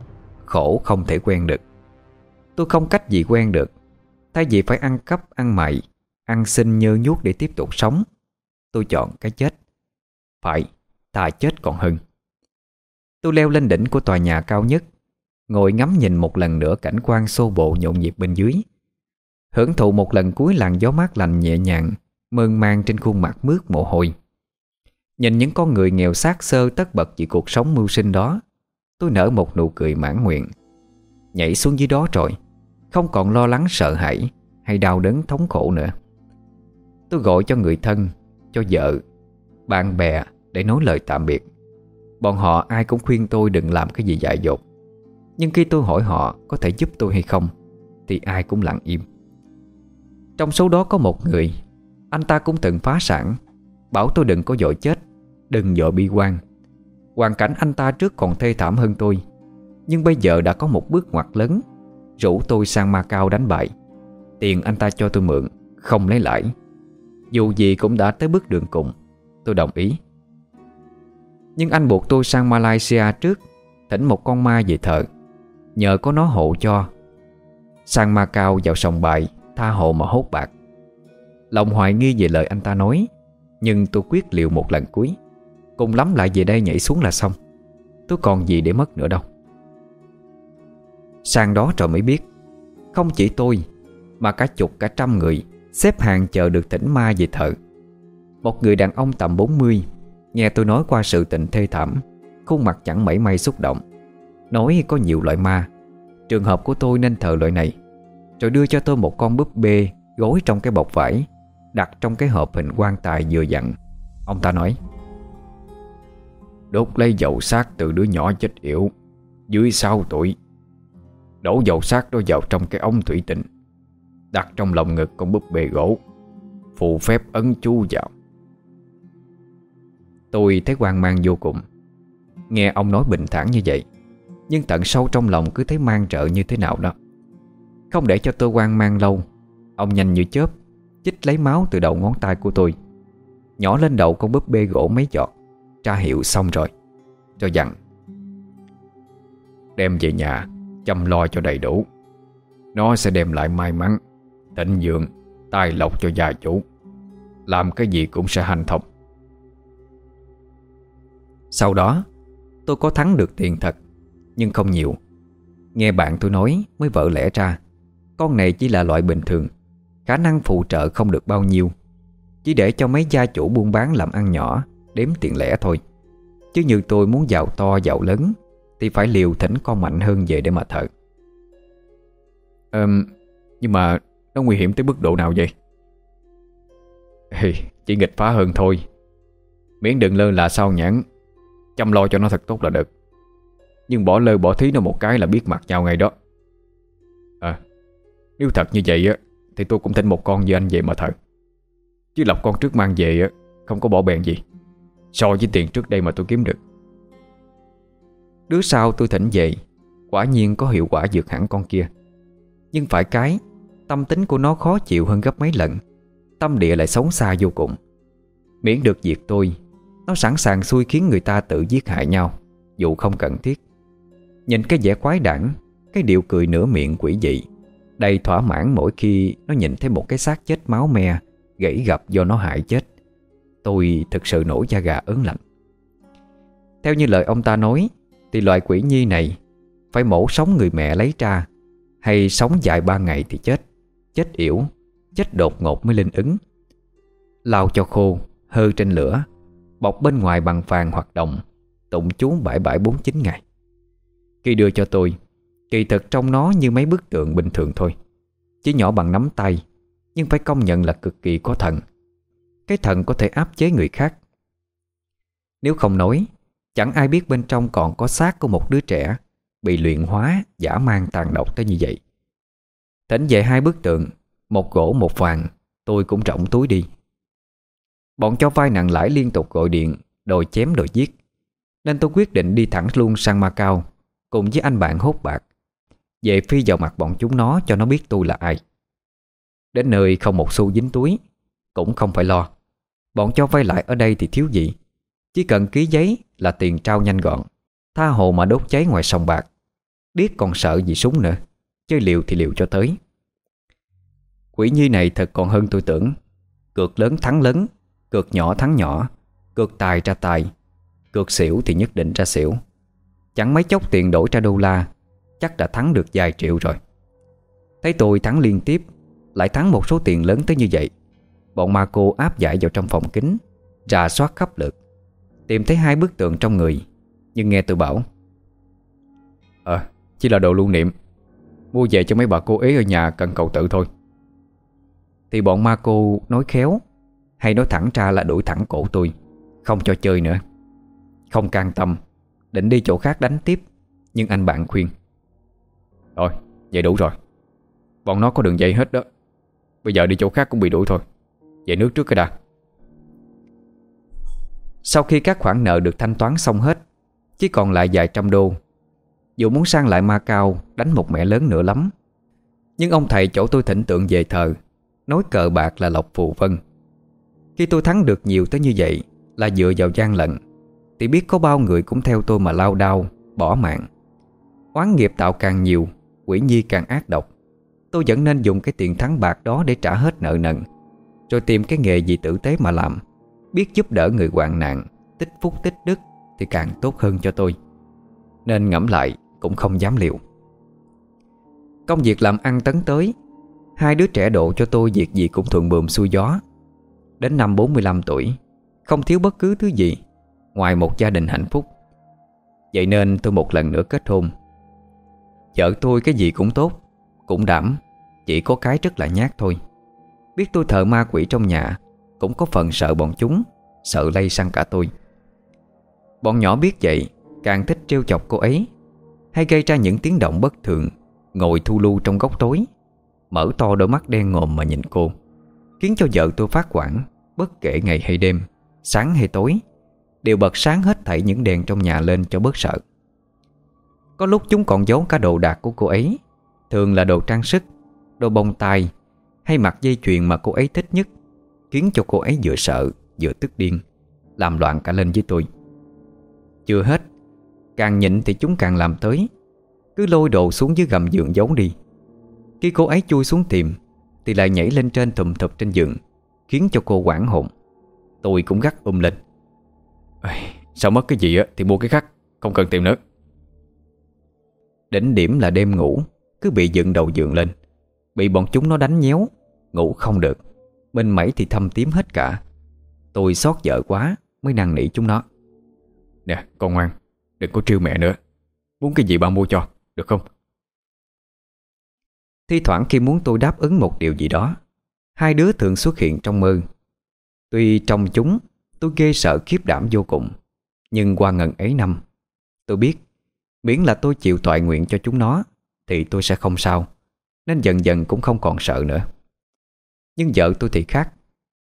Khổ không thể quen được. Tôi không cách gì quen được. Thay vì phải ăn cắp, ăn mày Ăn xin nhơ nhuốc để tiếp tục sống Tôi chọn cái chết. Phải, thà chết còn hơn. Tôi leo lên đỉnh của tòa nhà cao nhất Ngồi ngắm nhìn một lần nữa cảnh quan xô bộ nhộn nhịp bên dưới. Hưởng thụ một lần cuối làn gió mát lành nhẹ nhàng Mơn mang trên khuôn mặt mướt mồ hôi. Nhìn những con người nghèo xác sơ tất bật vì cuộc sống mưu sinh đó Tôi nở một nụ cười mãn nguyện. Nhảy xuống dưới đó rồi. Không còn lo lắng sợ hãi Hay đau đớn thống khổ nữa. Tôi gọi cho người thân, Cho vợ, Bạn bè để nói lời tạm biệt. Bọn họ ai cũng khuyên tôi đừng làm cái gì dại dột. Nhưng khi tôi hỏi họ có thể giúp tôi hay không, Thì ai cũng lặng im. Trong số đó có một người, Anh ta cũng từng phá sản, Bảo tôi đừng có dội chết, Đừng dội bi quan. Hoàn cảnh anh ta trước còn thê thảm hơn tôi, Nhưng bây giờ đã có một bước ngoặt lớn. Rủ tôi sang Macau đánh bại. Tiền anh ta cho tôi mượn Không lấy lãi. Dù gì cũng đã tới bước đường cùng Tôi đồng ý. Nhưng anh buộc tôi sang Malaysia trước Thỉnh một con ma về thợ, Nhờ có nó hộ cho. Sang Macau vào sòng bài Tha hộ mà hốt bạc. Lòng hoài nghi về lời anh ta nói Nhưng tôi quyết liệu một lần cuối. Cùng lắm lại về đây nhảy xuống là xong. Tôi còn gì để mất nữa đâu. Sang đó rồi mới biết. Không chỉ tôi, Mà cả chục, cả trăm người Xếp hàng chờ được tỉnh ma về thợ Một người đàn ông tầm 40 Nghe tôi nói qua sự tình thê thảm, Khuôn mặt chẳng mảy may xúc động, Nói có nhiều loại ma. Trường hợp của tôi nên thờ loại này, Rồi đưa cho tôi một con búp bê Gối trong cái bọc vải, Đặt trong cái hộp hình quan tài vừa dặn. Ông ta nói, Đốt lấy dầu xác từ đứa nhỏ chết yểu, Dưới 6 tuổi Đổ dầu xác đó vào trong cái ống thủy tinh. Đặt trong lòng ngực con búp bê gỗ, Phù phép ấn chú vào. Tôi thấy hoang mang vô cùng. Nghe ông nói bình thản như vậy, Nhưng tận sâu trong lòng cứ thấy mang trợ như thế nào đó. Không để cho tôi hoang mang lâu, Ông nhanh như chớp, Chích lấy máu từ đầu ngón tay của tôi, Nhỏ lên đầu con búp bê gỗ mấy giọt, Tra hiệu xong rồi, Cho dặn. Đem về nhà Chăm lo cho đầy đủ. Nó sẽ đem lại may mắn tịnh dưỡng, Tài lộc cho gia chủ. Làm cái gì cũng sẽ hành thông Sau đó Tôi có thắng được tiền thật Nhưng không nhiều. Nghe bạn tôi nói mới vỡ lẽ ra Con này chỉ là loại bình thường Khả năng phụ trợ không được bao nhiêu. Chỉ để cho mấy gia chủ buôn bán làm ăn nhỏ Đếm tiền lẻ thôi. Chứ như tôi muốn giàu to giàu lớn thì phải liều thỉnh con mạnh hơn về để mà thợ Ừm Nhưng mà Nó nguy hiểm tới mức độ nào vậy? Hey, Chỉ nghịch phá hơn thôi. Miễn đừng lơ là sao nhãn Chăm lo cho nó thật tốt là được. Nhưng bỏ lơ bỏ thí nó một cái là biết mặt nhau ngay đó. À Nếu thật như vậy á Thì tôi cũng thỉnh một con như anh về mà thật Chứ lọc con trước mang về á Không có bỏ bèn gì. So với tiền trước đây mà tôi kiếm được. Đứa sau tôi thỉnh dậy, Quả nhiên có hiệu quả dược hẳn con kia. Nhưng phải cái Tâm tính của nó khó chịu hơn gấp mấy lần Tâm địa lại sống xa vô cùng. Miễn được diệt tôi Nó sẵn sàng xui khiến người ta tự giết hại nhau Dù không cần thiết. Nhìn cái vẻ quái đản Cái điệu cười nửa miệng quỷ dị Đầy thỏa mãn mỗi khi nó nhìn thấy một cái xác chết máu me Gãy gập do nó hại chết. Tôi thực sự nổi da gà ớn lạnh. Theo như lời ông ta nói thì loại quỷ nhi này Phải mổ sống người mẹ lấy ra, Hay sống dài ba ngày thì chết. Chết yểu, Chết đột ngột mới linh ứng. Lao cho khô, Hơ trên lửa, Bọc bên ngoài bằng phàn hoạt động, Tụng chú 7749 ngày. Khi đưa cho tôi, Kỳ thực trong nó như mấy bức tượng bình thường thôi Chỉ nhỏ bằng nắm tay, Nhưng phải công nhận là cực kỳ có thần. Cái thần có thể áp chế người khác. Nếu không nói Chẳng ai biết bên trong còn có xác của một đứa trẻ Bị luyện hóa Giả mang tàn độc tới như vậy. Thỉnh về hai bức tượng, Một gỗ, một vàng, Tôi cũng rộng túi đi. Bọn cho vai nặng lãi liên tục gọi điện, Đòi chém, đòi giết. Nên tôi quyết định đi thẳng luôn sang Macau, Cùng với anh bạn hốt bạc, Về phi vào mặt bọn chúng nó cho nó biết tôi là ai. Đến nơi không một xu dính túi, Cũng không phải lo. Bọn cho vay lại ở đây thì thiếu gì. Chỉ cần ký giấy là tiền trao nhanh gọn. Tha hồ mà đốt cháy ngoài sông bạc. Điếc còn sợ gì súng nữa Chơi liều thì liều cho tới. Quỷ nhi này thật còn hơn tôi tưởng. Cược lớn thắng lớn, Cược nhỏ thắng nhỏ, Cược tài ra tài, Cược xỉu thì nhất định ra xỉu. Chẳng mấy chốc tiền đổi ra đô la, Chắc đã thắng được vài triệu rồi. Thấy tôi thắng liên tiếp, Lại thắng một số tiền lớn tới như vậy. Bọn ma cô áp giải vào trong phòng kính Rà soát khắp lượt. Tìm thấy hai bức tượng trong người Nhưng nghe tôi bảo Ờ, chỉ là đồ lưu niệm Mua về cho mấy bà cô ấy ở nhà cần cầu tự thôi. Thì bọn ma cô nói khéo Hay nói thẳng ra là đuổi thẳng cổ tôi Không cho chơi nữa. Không can tâm Định đi chỗ khác đánh tiếp Nhưng anh bạn khuyên Rồi, vậy đủ rồi. Bọn nó có đường dây hết đó. Bây giờ đi chỗ khác cũng bị đuổi thôi. Về nước trước cái đã. Sau khi các khoản nợ được thanh toán xong hết, Chỉ còn lại vài trăm đô. Dù muốn sang lại Macau Đánh một mẹ lớn nữa lắm, Nhưng ông thầy chỗ tôi thỉnh tượng về thờ, Nói cờ bạc là lộc phù vân. Khi tôi thắng được nhiều tới như vậy Là dựa vào gian lận, Thì biết có bao người cũng theo tôi mà lao đao, Bỏ mạng. Oán nghiệp tạo càng nhiều, Quỷ nhi càng ác độc. Tôi vẫn nên dùng cái tiền thắng bạc đó Để trả hết nợ nần, Rồi tìm cái nghề gì tử tế mà làm. Biết giúp đỡ người hoạn nạn, Tích phúc tích đức Thì càng tốt hơn cho tôi. Nên ngẫm lại cũng không dám liệu Công việc làm ăn tấn tới, Hai đứa trẻ độ cho tôi việc gì cũng thuận bườm xuôi gió. Đến năm 45 tuổi, Không thiếu bất cứ thứ gì Ngoài một gia đình hạnh phúc. Vậy nên tôi một lần nữa kết hôn. Vợ tôi cái gì cũng tốt, Cũng đảm, Chỉ có cái rất là nhát thôi. Biết tôi thợ ma quỷ trong nhà cũng có phần sợ bọn chúng, Sợ lây sang cả tôi. Bọn nhỏ biết vậy, Càng thích trêu chọc cô ấy, Hay gây ra những tiếng động bất thường, Ngồi thu lưu trong góc tối. Mở to đôi mắt đen ngòm mà nhìn cô, Khiến cho vợ tôi phát quản Bất kể ngày hay đêm, Sáng hay tối, Đều bật sáng hết thảy những đèn trong nhà lên cho bớt sợ. Có lúc chúng còn giấu cả đồ đạc của cô ấy, Thường là đồ trang sức, Đồ bông tai, Hay mặc dây chuyền mà cô ấy thích nhất. Khiến cho cô ấy vừa sợ vừa tức điên Làm loạn cả lên với tôi. Chưa hết Càng nhịn thì chúng càng làm tới. Cứ lôi đồ xuống dưới gầm giường giấu đi. Khi cô ấy chui xuống tìm Thì lại nhảy lên trên thùm thụp trên giường Khiến cho cô quảng hồn. Tôi cũng gắt um lên. Sao mất cái gì á thì mua cái khác Không cần tìm nữa. Đỉnh điểm là đêm ngủ Cứ bị dựng đầu giường lên. Bị bọn chúng nó đánh nhéo Ngủ không được Bên mẩy thì thâm tím hết cả. Tôi xót vợ quá Mới năn nỉ chúng nó. Nè con ngoan Đừng có trêu mẹ nữa. Muốn cái gì ba mua cho Được không? Thi thoảng khi muốn tôi đáp ứng một điều gì đó Hai đứa thường xuất hiện trong mơ. Tuy trong chúng Tôi ghê sợ khiếp đảm vô cùng Nhưng qua ngần ấy năm Tôi biết Miễn là tôi chịu toại nguyện cho chúng nó Thì tôi sẽ không sao Nên dần dần cũng không còn sợ nữa nhưng vợ tôi thì khác.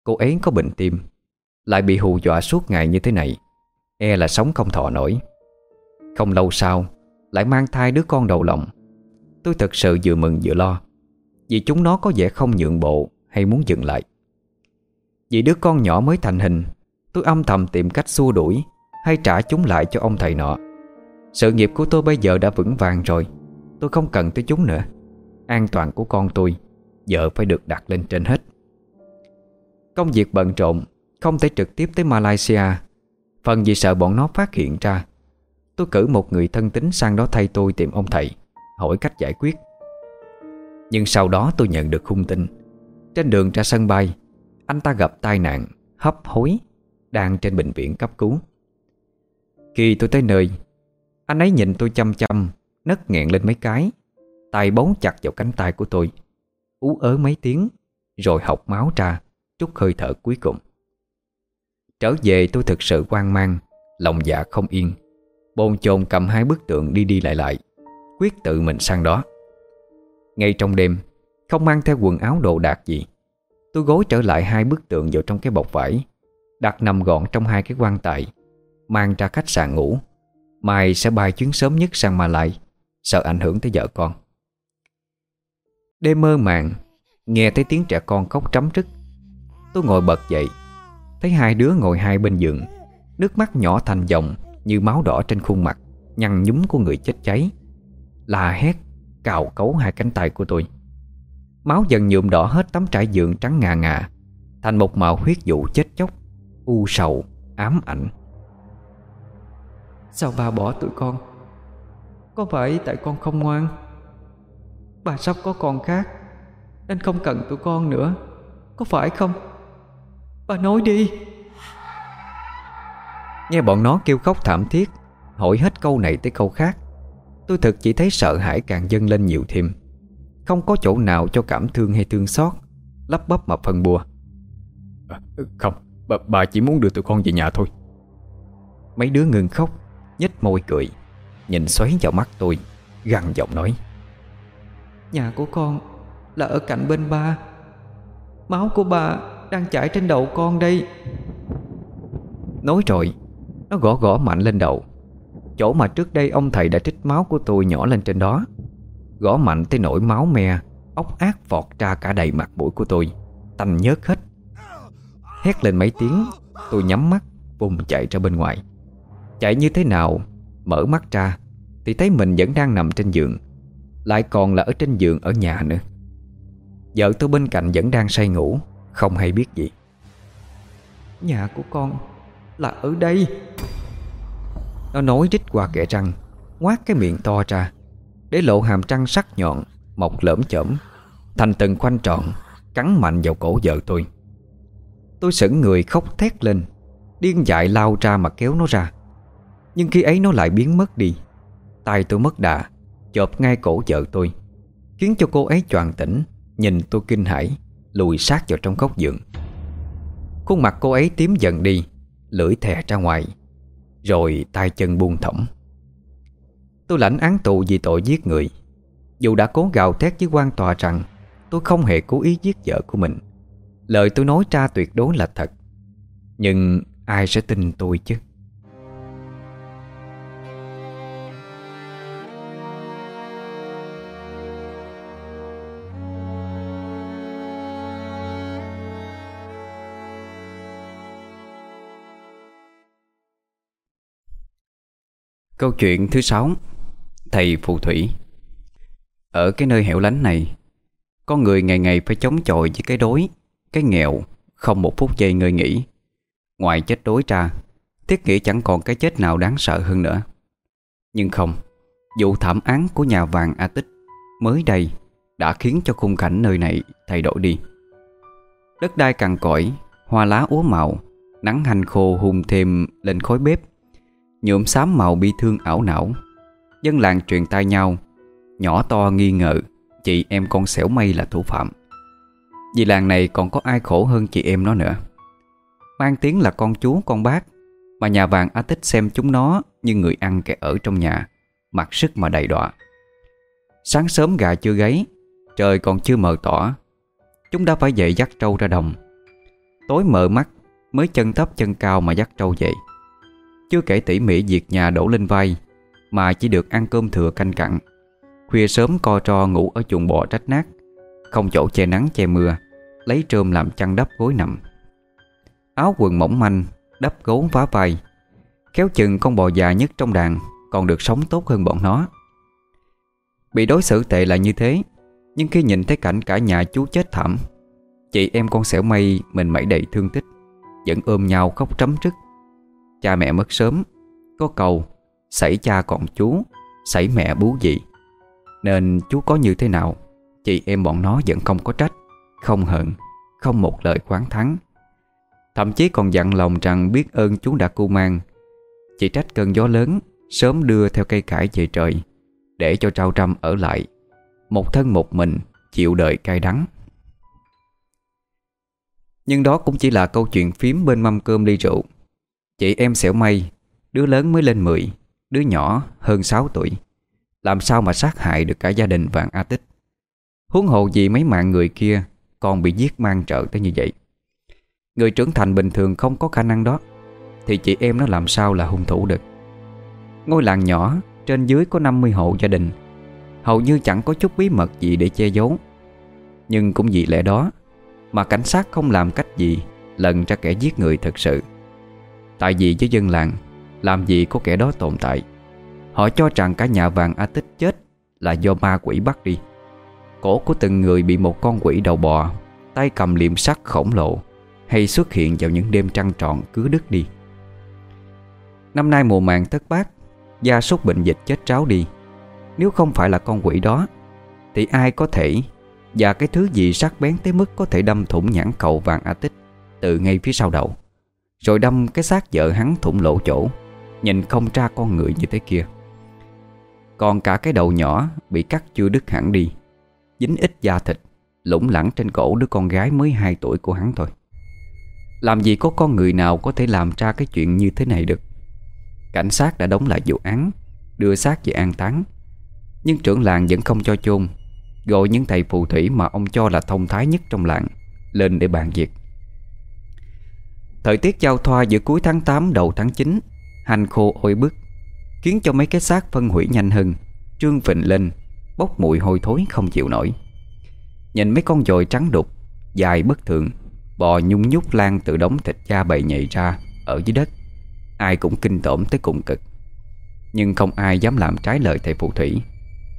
Cô ấy có bệnh tim, Lại bị hù dọa suốt ngày như thế này. E là sống không thọ nổi. Không lâu sau, Lại mang thai đứa con đầu lòng. Tôi thật sự vừa mừng vừa lo, Vì chúng nó có vẻ không nhượng bộ Hay muốn dừng lại. Vì đứa con nhỏ mới thành hình, Tôi âm thầm tìm cách xua đuổi Hay trả chúng lại cho ông thầy nọ. Sự nghiệp của tôi bây giờ đã vững vàng rồi, Tôi không cần tới chúng nữa. An toàn của con tôi Giờ phải được đặt lên trên hết. Công việc bận rộn, Không thể trực tiếp tới Malaysia. Phần vì sợ bọn nó phát hiện ra, Tôi cử một người thân tín sang đó thay tôi tìm ông thầy, Hỏi cách giải quyết. Nhưng sau đó tôi nhận được khung tin. Trên đường ra sân bay, Anh ta gặp tai nạn Hấp hối Đang trên bệnh viện cấp cứu. Khi tôi tới nơi, Anh ấy nhìn tôi chăm chăm, Nấc nghẹn lên mấy cái, tay bấu chặt vào cánh tay của tôi. Ú ớ mấy tiếng, Rồi học máu ra Trút hơi thở cuối cùng. Trở về tôi thực sự hoang mang, Lòng dạ không yên. Bồn chồn cầm hai bức tượng đi đi lại lại, Quyết tự mình sang đó. Ngay trong đêm, Không mang theo quần áo đồ đạc gì, Tôi gối trở lại hai bức tượng vào trong cái bọc vải, Đặt nằm gọn trong hai cái quan tài, Mang ra khách sạn ngủ. Mai sẽ bay chuyến sớm nhất sang Malai, Sợ ảnh hưởng tới vợ con. Đêm mơ màng Nghe thấy tiếng trẻ con khóc trắm trức. Tôi ngồi bật dậy Thấy hai đứa ngồi hai bên giường Nước mắt nhỏ thành dòng Như máu đỏ trên khuôn mặt Nhăn nhúm của người chết cháy. La hét Cào cấu hai cánh tay của tôi. Máu dần nhuộm đỏ hết tấm trải giường trắng ngà ngà Thành một màu huyết vụ chết chóc U sầu, ám ảnh. Sao bà bỏ tụi con? Có phải tại con không ngoan? Bà sắp có con khác Nên không cần tụi con nữa. Có phải không? Bà nói đi. Nghe bọn nó kêu khóc thảm thiết Hỏi hết câu này tới câu khác. Tôi thực chỉ thấy sợ hãi càng dâng lên nhiều thêm. Không có chỗ nào cho cảm thương hay thương xót Lắp bắp mà phân bùa à, Không bà, bà chỉ muốn đưa tụi con về nhà thôi. Mấy đứa ngừng khóc nhếch môi cười Nhìn xoáy vào mắt tôi Gằn giọng nói Nhà của con là ở cạnh bên ba. Máu của ba đang chảy trên đầu con đây. Nói rồi, Nó gõ gõ mạnh lên đầu. Chỗ mà trước đây ông thầy đã trích máu của tôi nhỏ lên trên đó, Gõ mạnh tới nỗi máu me, Ốc ác vọt ra cả đầy mặt mũi của tôi, Tanh nhớt hết. Hét lên mấy tiếng, Tôi nhắm mắt, vùng chạy ra bên ngoài. Chạy như thế nào, Mở mắt ra, Thì thấy mình vẫn đang nằm trên giường. Lại còn là ở trên giường ở nhà nữa. Vợ tôi bên cạnh vẫn đang say ngủ Không hay biết gì. Nhà của con là ở đây. Nó nói rít qua kẻ răng Ngoát cái miệng to ra Để lộ hàm răng sắc nhọn Mọc lởm chởm Thành từng khoanh trọn Cắn mạnh vào cổ vợ tôi. Tôi sững người khóc thét lên Điên dại lao ra mà kéo nó ra. Nhưng khi ấy nó lại biến mất đi. Tay tôi mất đà Chộp ngay cổ vợ tôi, Khiến cho cô ấy choàng tỉnh, Nhìn tôi kinh hãi, Lùi sát vào trong góc giường. Khuôn mặt cô ấy tím dần đi, Lưỡi thè ra ngoài, Rồi tay chân buông thõng. Tôi lãnh án tù vì tội giết người. Dù đã cố gào thét với quan tòa rằng Tôi không hề cố ý giết vợ của mình, Lời tôi nói ra tuyệt đối là thật. Nhưng ai sẽ tin tôi chứ? Câu chuyện thứ sáu, Thầy phù thủy. Ở cái nơi hẻo lánh này, Con người ngày ngày phải chống chọi với cái đói, Cái nghèo, Không một phút giây ngơi nghỉ. Ngoài chết đói ra Thiết nghĩ chẳng còn cái chết nào đáng sợ hơn nữa. Nhưng không, Vụ thảm án của nhà vàng A Tích Mới đây Đã khiến cho khung cảnh nơi này thay đổi đi. Đất đai cằn cõi Hoa lá úa màu, Nắng hành khô hùng thêm lên khói bếp. Nhuộm xám màu bi thương ảo não. Dân làng truyền tai nhau, Nhỏ to nghi ngờ, Chị em con xẻo mây là thủ phạm. Vì làng này còn có ai khổ hơn chị em nó nữa. Mang tiếng là con chú, con bác, Mà nhà vàng á tích xem chúng nó Như người ăn kẻ ở trong nhà, Mặc sức mà đầy đọa. Sáng sớm gà chưa gáy, Trời còn chưa mờ tỏ, Chúng đã phải dậy dắt trâu ra đồng. Tối mờ mắt, Mới chân thấp chân cao mà dắt trâu dậy. Chưa kể tỉ mỉ việc nhà đổ lên vai, Mà chỉ được ăn cơm thừa canh cặn. Khuya sớm co tro ngủ ở chuồng bò trách nát, Không chỗ che nắng che mưa, Lấy trơm làm chăn đắp gối nằm. Áo quần mỏng manh, Đắp gấu vá vai. Kéo chừng con bò già nhất trong đàn Còn được sống tốt hơn bọn nó. Bị đối xử tệ là như thế, Nhưng khi nhìn thấy cảnh cả nhà chú chết thảm, Chị em con xẻo mây Mình mẩy đầy thương tích, Vẫn ôm nhau khóc trấm trức. Cha mẹ mất sớm. Có cầu xảy cha còn chú xảy mẹ bú dị Nên chú có như thế nào? Chị em bọn nó vẫn không có trách, Không hận, Không một lời khoáng thắng. Thậm chí còn dặn lòng rằng biết ơn chú đã cu mang. Chỉ trách cơn gió lớn, Sớm đưa theo cây cải về trời, Để cho trao trăm ở lại. Một thân một mình, Chịu đợi cay đắng. Nhưng đó cũng chỉ là câu chuyện phím bên mâm cơm ly rượu. Chị em xẻo may Đứa lớn mới lên 10 Đứa nhỏ hơn 6 tuổi. Làm sao mà sát hại được cả gia đình vàng A Tích? Huống hồ gì mấy mạng người kia Còn bị giết mang trợ tới như vậy. Người trưởng thành bình thường không có khả năng đó, Thì chị em nó làm sao là hung thủ được? Ngôi làng nhỏ Trên dưới có 50 hộ gia đình, Hầu như chẳng có chút bí mật gì để che giấu. Nhưng cũng vì lẽ đó Mà cảnh sát không làm cách gì Lần ra kẻ giết người thật sự. Tại vì với dân làng, Làm gì có kẻ đó tồn tại. Họ cho rằng cả nhà vàng A Tích chết Là do ma quỷ bắt đi. Cổ của từng người bị một con quỷ đầu bò, Tay cầm liệm sắt khổng lồ, Hay xuất hiện vào những đêm trăng tròn cứ đứt đi. Năm nay mùa màng thất bát, Gia súc bệnh dịch chết tráo đi. Nếu không phải là con quỷ đó, Thì ai có thể Và cái thứ gì sắc bén tới mức Có thể đâm thủng nhãn cầu vàng A Tích Từ ngay phía sau đầu? Rồi đâm cái xác vợ hắn thủng lỗ chỗ, Nhìn không ra con người như thế kia. Còn cả cái đầu nhỏ Bị cắt chưa đứt hẳn đi, Dính ít da thịt, Lủng lẳng trên cổ đứa con gái mới 2 tuổi của hắn thôi. Làm gì có con người nào Có thể làm ra cái chuyện như thế này được. Cảnh sát đã đóng lại vụ án, Đưa xác về an táng. Nhưng trưởng làng vẫn không cho chôn, Gọi những thầy phù thủy mà ông cho là thông thái nhất trong làng Lên để bàn việc. Thời tiết giao thoa giữa cuối tháng 8 đầu tháng 9 Hành khô ôi bức, Khiến cho mấy cái xác phân hủy nhanh hơn, Trương phình lên, Bốc mùi hôi thối không chịu nổi. Nhìn mấy con dồi trắng đục, Dài bất thường, Bò nhung nhúc lan từ đống thịt da bầy nhầy ra Ở dưới đất, Ai cũng kinh tởm tới cùng cực. Nhưng không ai dám làm trái lời thầy phù thủy,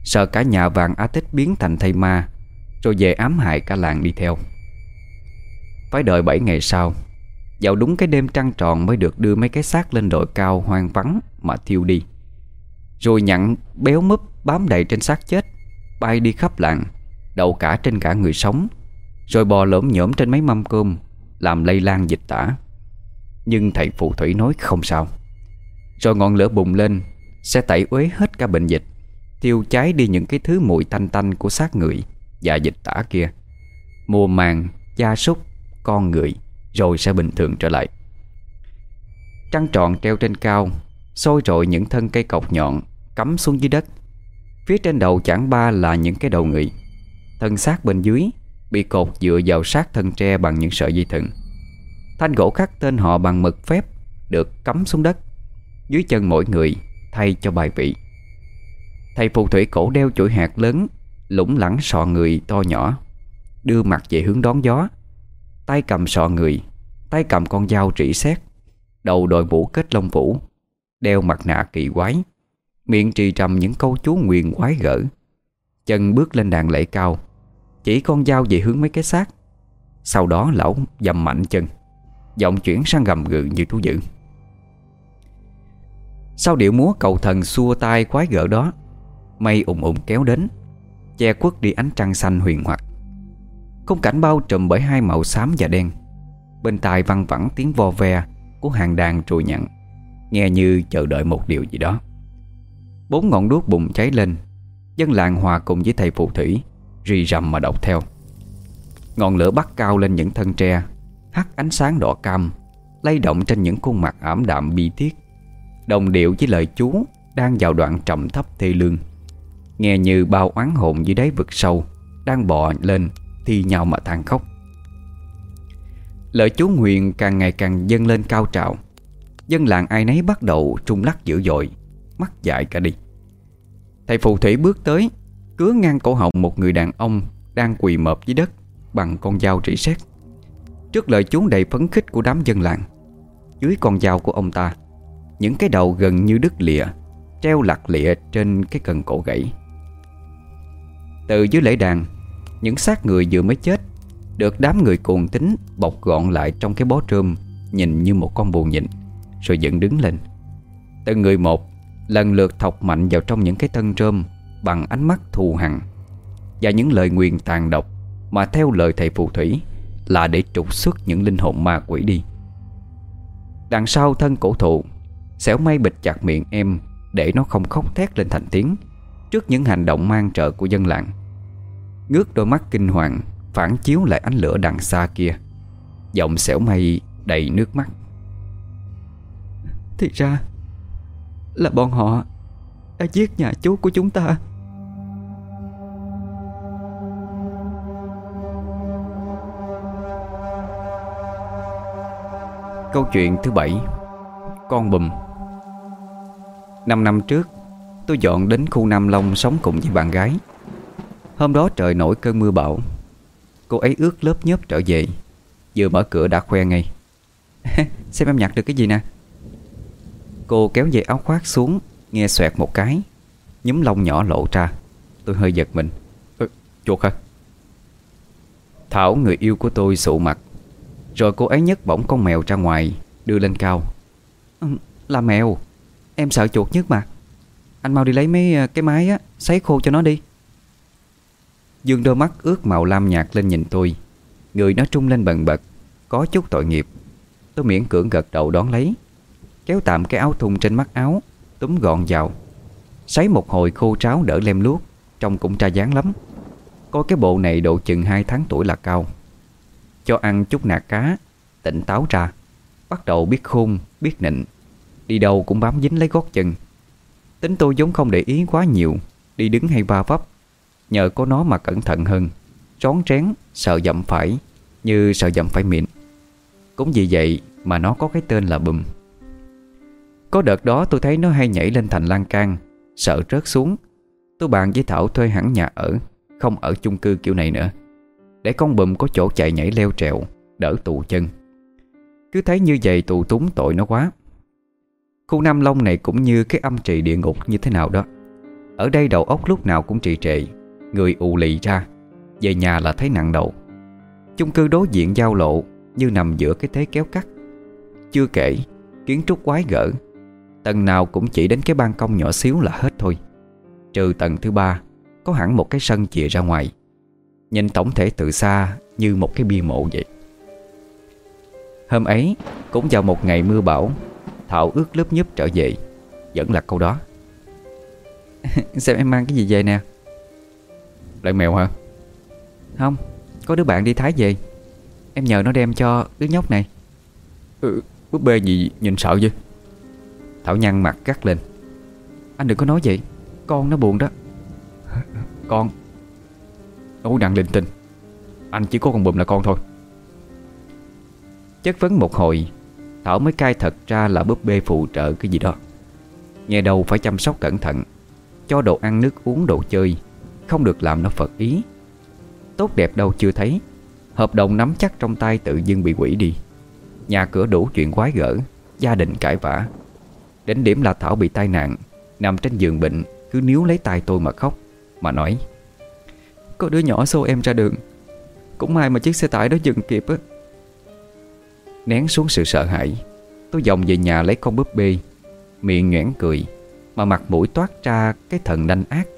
Sợ cả nhà vàng á tích biến thành thầy ma, Rồi về ám hại cả làng đi theo. Phải đợi 7 ngày sau vào đúng cái đêm trăng tròn mới được đưa mấy cái xác lên đồi cao hoang vắng mà thiêu đi. Rồi nhặn béo múp bám đầy trên xác chết Bay đi khắp làng Đậu cả trên cả người sống Rồi bò lỡm nhổm trên mấy mâm cơm Làm lây lan dịch tả. Nhưng thầy phù thủy nói không sao. Rồi ngọn lửa bùng lên Sẽ tẩy uế hết cả bệnh dịch Tiêu cháy đi những cái thứ mùi tanh tanh của xác người Và dịch tả kia. Mùa màng, gia súc, con người rồi sẽ bình thường trở lại. Trăng tròn treo trên cao Sôi rội những thân cây cọc nhọn Cắm xuống dưới đất. Phía trên đầu chẳng ba là những cái đầu người. Thân xác bên dưới Bị cột dựa vào sát thân tre bằng những sợi dây thừng. Thanh gỗ khắc tên họ bằng mực phép Được cắm xuống đất. Dưới chân mỗi người Thay cho bài vị. Thầy phù thủy cổ đeo chuỗi hạt lớn Lũng lẳng sọ người to nhỏ, Đưa mặt về hướng đón gió. Tay cầm sọ người, Tay cầm con dao trĩ xét Đầu đội mũ kết lông vũ, Đeo mặt nạ kỳ quái, Miệng trì trầm những câu chú nguyền quái gở. Chân bước lên đàn lễ cao, Chỉ con dao về hướng mấy cái xác. Sau đó lão dầm mạnh chân, Giọng chuyển sang gầm gừ như thú dữ. Sau điệu múa cầu thần xua tay quái gở đó, Mây ủng ủng kéo đến, Che quất đi ánh trăng xanh huyền hoặc. Khung cảnh bao trùm bởi hai màu xám và đen. Bên tai văng vẳng tiếng vo ve Của hàng đàn trùi nhặn, Nghe như chờ đợi một điều gì đó. Bốn ngọn đuốc bùng cháy lên, Dân làng hòa cùng với thầy phù thủy, Rì rầm mà đọc theo. Ngọn lửa bắt cao lên những thân tre, Hắt ánh sáng đỏ cam, lay động trên những khuôn mặt ảm đạm bi thiết. Đồng điệu với lời chú Đang vào đoạn trầm thấp thê lương, Nghe như bao oán hồn dưới đáy vực sâu Đang bò lên thì nhau mà than khóc. Lời chú nguyện càng ngày càng dâng lên cao trào. Dân làng ai nấy bắt đầu trung lắc dữ dội Mắt dại cả đi. Thầy phù thủy bước tới, Cứa ngang cổ họng một người đàn ông Đang quỳ mập dưới đất Bằng con dao rỉ sét. Trước lời chú đầy phấn khích của đám dân làng, Dưới con dao của ông ta, Những cái đầu gần như đứt lìa, Treo lặt lịa trên cái cần cổ gãy. Từ dưới lễ đàn những xác người vừa mới chết, Được đám người cuồng tính Bọc gọn lại trong cái bó trơm, Nhìn như một con bù nhịn Rồi dựng đứng lên. Từng người một Lần lượt thọc mạnh vào trong những cái thân trơm Bằng ánh mắt thù hằn Và những lời nguyền tàn độc Mà theo lời thầy phù thủy Là để trục xuất những linh hồn ma quỷ đi. Đằng sau thân cổ thụ, Xẻo may bịch chặt miệng em Để nó không khóc thét lên thành tiếng Trước những hành động mang trợ của dân làng. Ngước đôi mắt kinh hoàng, Phản chiếu lại ánh lửa đằng xa kia. Giọng xẻo mây đầy nước mắt. Thì ra Là bọn họ Đã giết nhà chú của chúng ta. Câu chuyện thứ bảy, Con bùm. Năm năm trước, Tôi dọn đến khu Nam Long sống cùng với bạn gái. Hôm đó trời nổi cơn mưa bão. Cô ấy ướt lớp nhớp trở về. Vừa mở cửa đã khoe ngay. [laughs] Xem em nhặt được cái gì nè. Cô kéo dây áo khoác xuống Nghe xoẹt một cái. Nhúm lông nhỏ lộ ra. Tôi hơi giật mình. Ừ, Chuột hả? Thảo người yêu của tôi sụ mặt. Rồi cô ấy nhấc bổng con mèo ra ngoài Đưa lên cao. Ừ, Là mèo. Em sợ chuột nhất mà. Anh mau đi lấy mấy ờ, cái máy á Sấy khô cho nó đi. Dương đôi mắt ướt màu lam nhạt lên nhìn tôi. Người nó trung lên bần bật Có chút tội nghiệp. Tôi miễn cưỡng gật đầu đón lấy Kéo tạm cái áo thun trên mắt áo Túm gọn vào. Sấy một hồi khô tráo đỡ lem luốc Trông cũng tra dáng lắm. Có cái bộ này độ chừng 2 tháng tuổi là cao. Cho ăn chút nạc cá Tỉnh táo ra. Bắt đầu biết khôn, biết nịnh. Đi đâu cũng bám dính lấy gót chân. Tính tôi giống không để ý quá nhiều Đi đứng hay va vấp. Nhờ có nó mà cẩn thận hơn. Trón trén, sợ dậm phải Như sợ dậm phải miệng. Cũng vì vậy mà nó có cái tên là bùm. Có đợt đó tôi thấy nó hay nhảy lên thành lan can Sợ rớt xuống. Tôi bàn với Thảo thuê hẳn nhà ở Không ở chung cư kiểu này nữa. Để con bùm có chỗ chạy nhảy leo trèo Đỡ tù chân. Cứ thấy như vậy tù túng tội nó quá. Khu Nam Long này cũng như cái âm trì địa ngục như thế nào đó. Ở đây đầu óc lúc nào cũng trì trệ Người ù lì ra. Về nhà là thấy nặng đầu. Chung cư đối diện giao lộ Như nằm giữa cái thế kéo cắt. Chưa kể, kiến trúc quái gở. Tầng nào cũng chỉ đến cái ban công nhỏ xíu là hết thôi. Trừ tầng thứ ba, Có hẳn một cái sân chìa ra ngoài. Nhìn tổng thể từ xa Như một cái bia mộ vậy. Hôm ấy, Cũng vào một ngày mưa bão, Thảo ướt lớp nhúp trở về. Vẫn là câu đó. [laughs] Xem em mang cái gì về nè? Lại mèo hả? Không Có đứa bạn đi Thái về. Em nhờ nó đem cho đứa nhóc này. Ừ, Búp bê gì nhìn sợ chứ Thảo nhăn mặt gắt lên. Anh đừng có nói vậy Con nó buồn đó. [laughs] Con. Nói nặng linh tinh. Anh chỉ có con bùm là con thôi. Chất vấn một hồi Thảo mới cai thật ra là búp bê phụ trợ cái gì đó. Nghe đầu phải chăm sóc cẩn thận Cho đồ ăn nước uống đồ chơi không được làm nó phật ý. Tốt đẹp đâu chưa thấy. Hợp đồng nắm chắc trong tay tự dưng bị quỷ đi. Nhà cửa đủ chuyện quái gở, Gia đình cãi vã. Đến điểm là Thảo bị tai nạn, Nằm trên giường bệnh, Cứ níu lấy tay tôi mà khóc, Mà nói, Có đứa nhỏ xô em ra đường, Cũng may mà chiếc xe tải đó dừng kịp á. Nén xuống sự sợ hãi, Tôi dòng về nhà lấy con búp bê, Miệng nhoẻn cười, Mà mặt mũi toát ra cái thần đanh ác.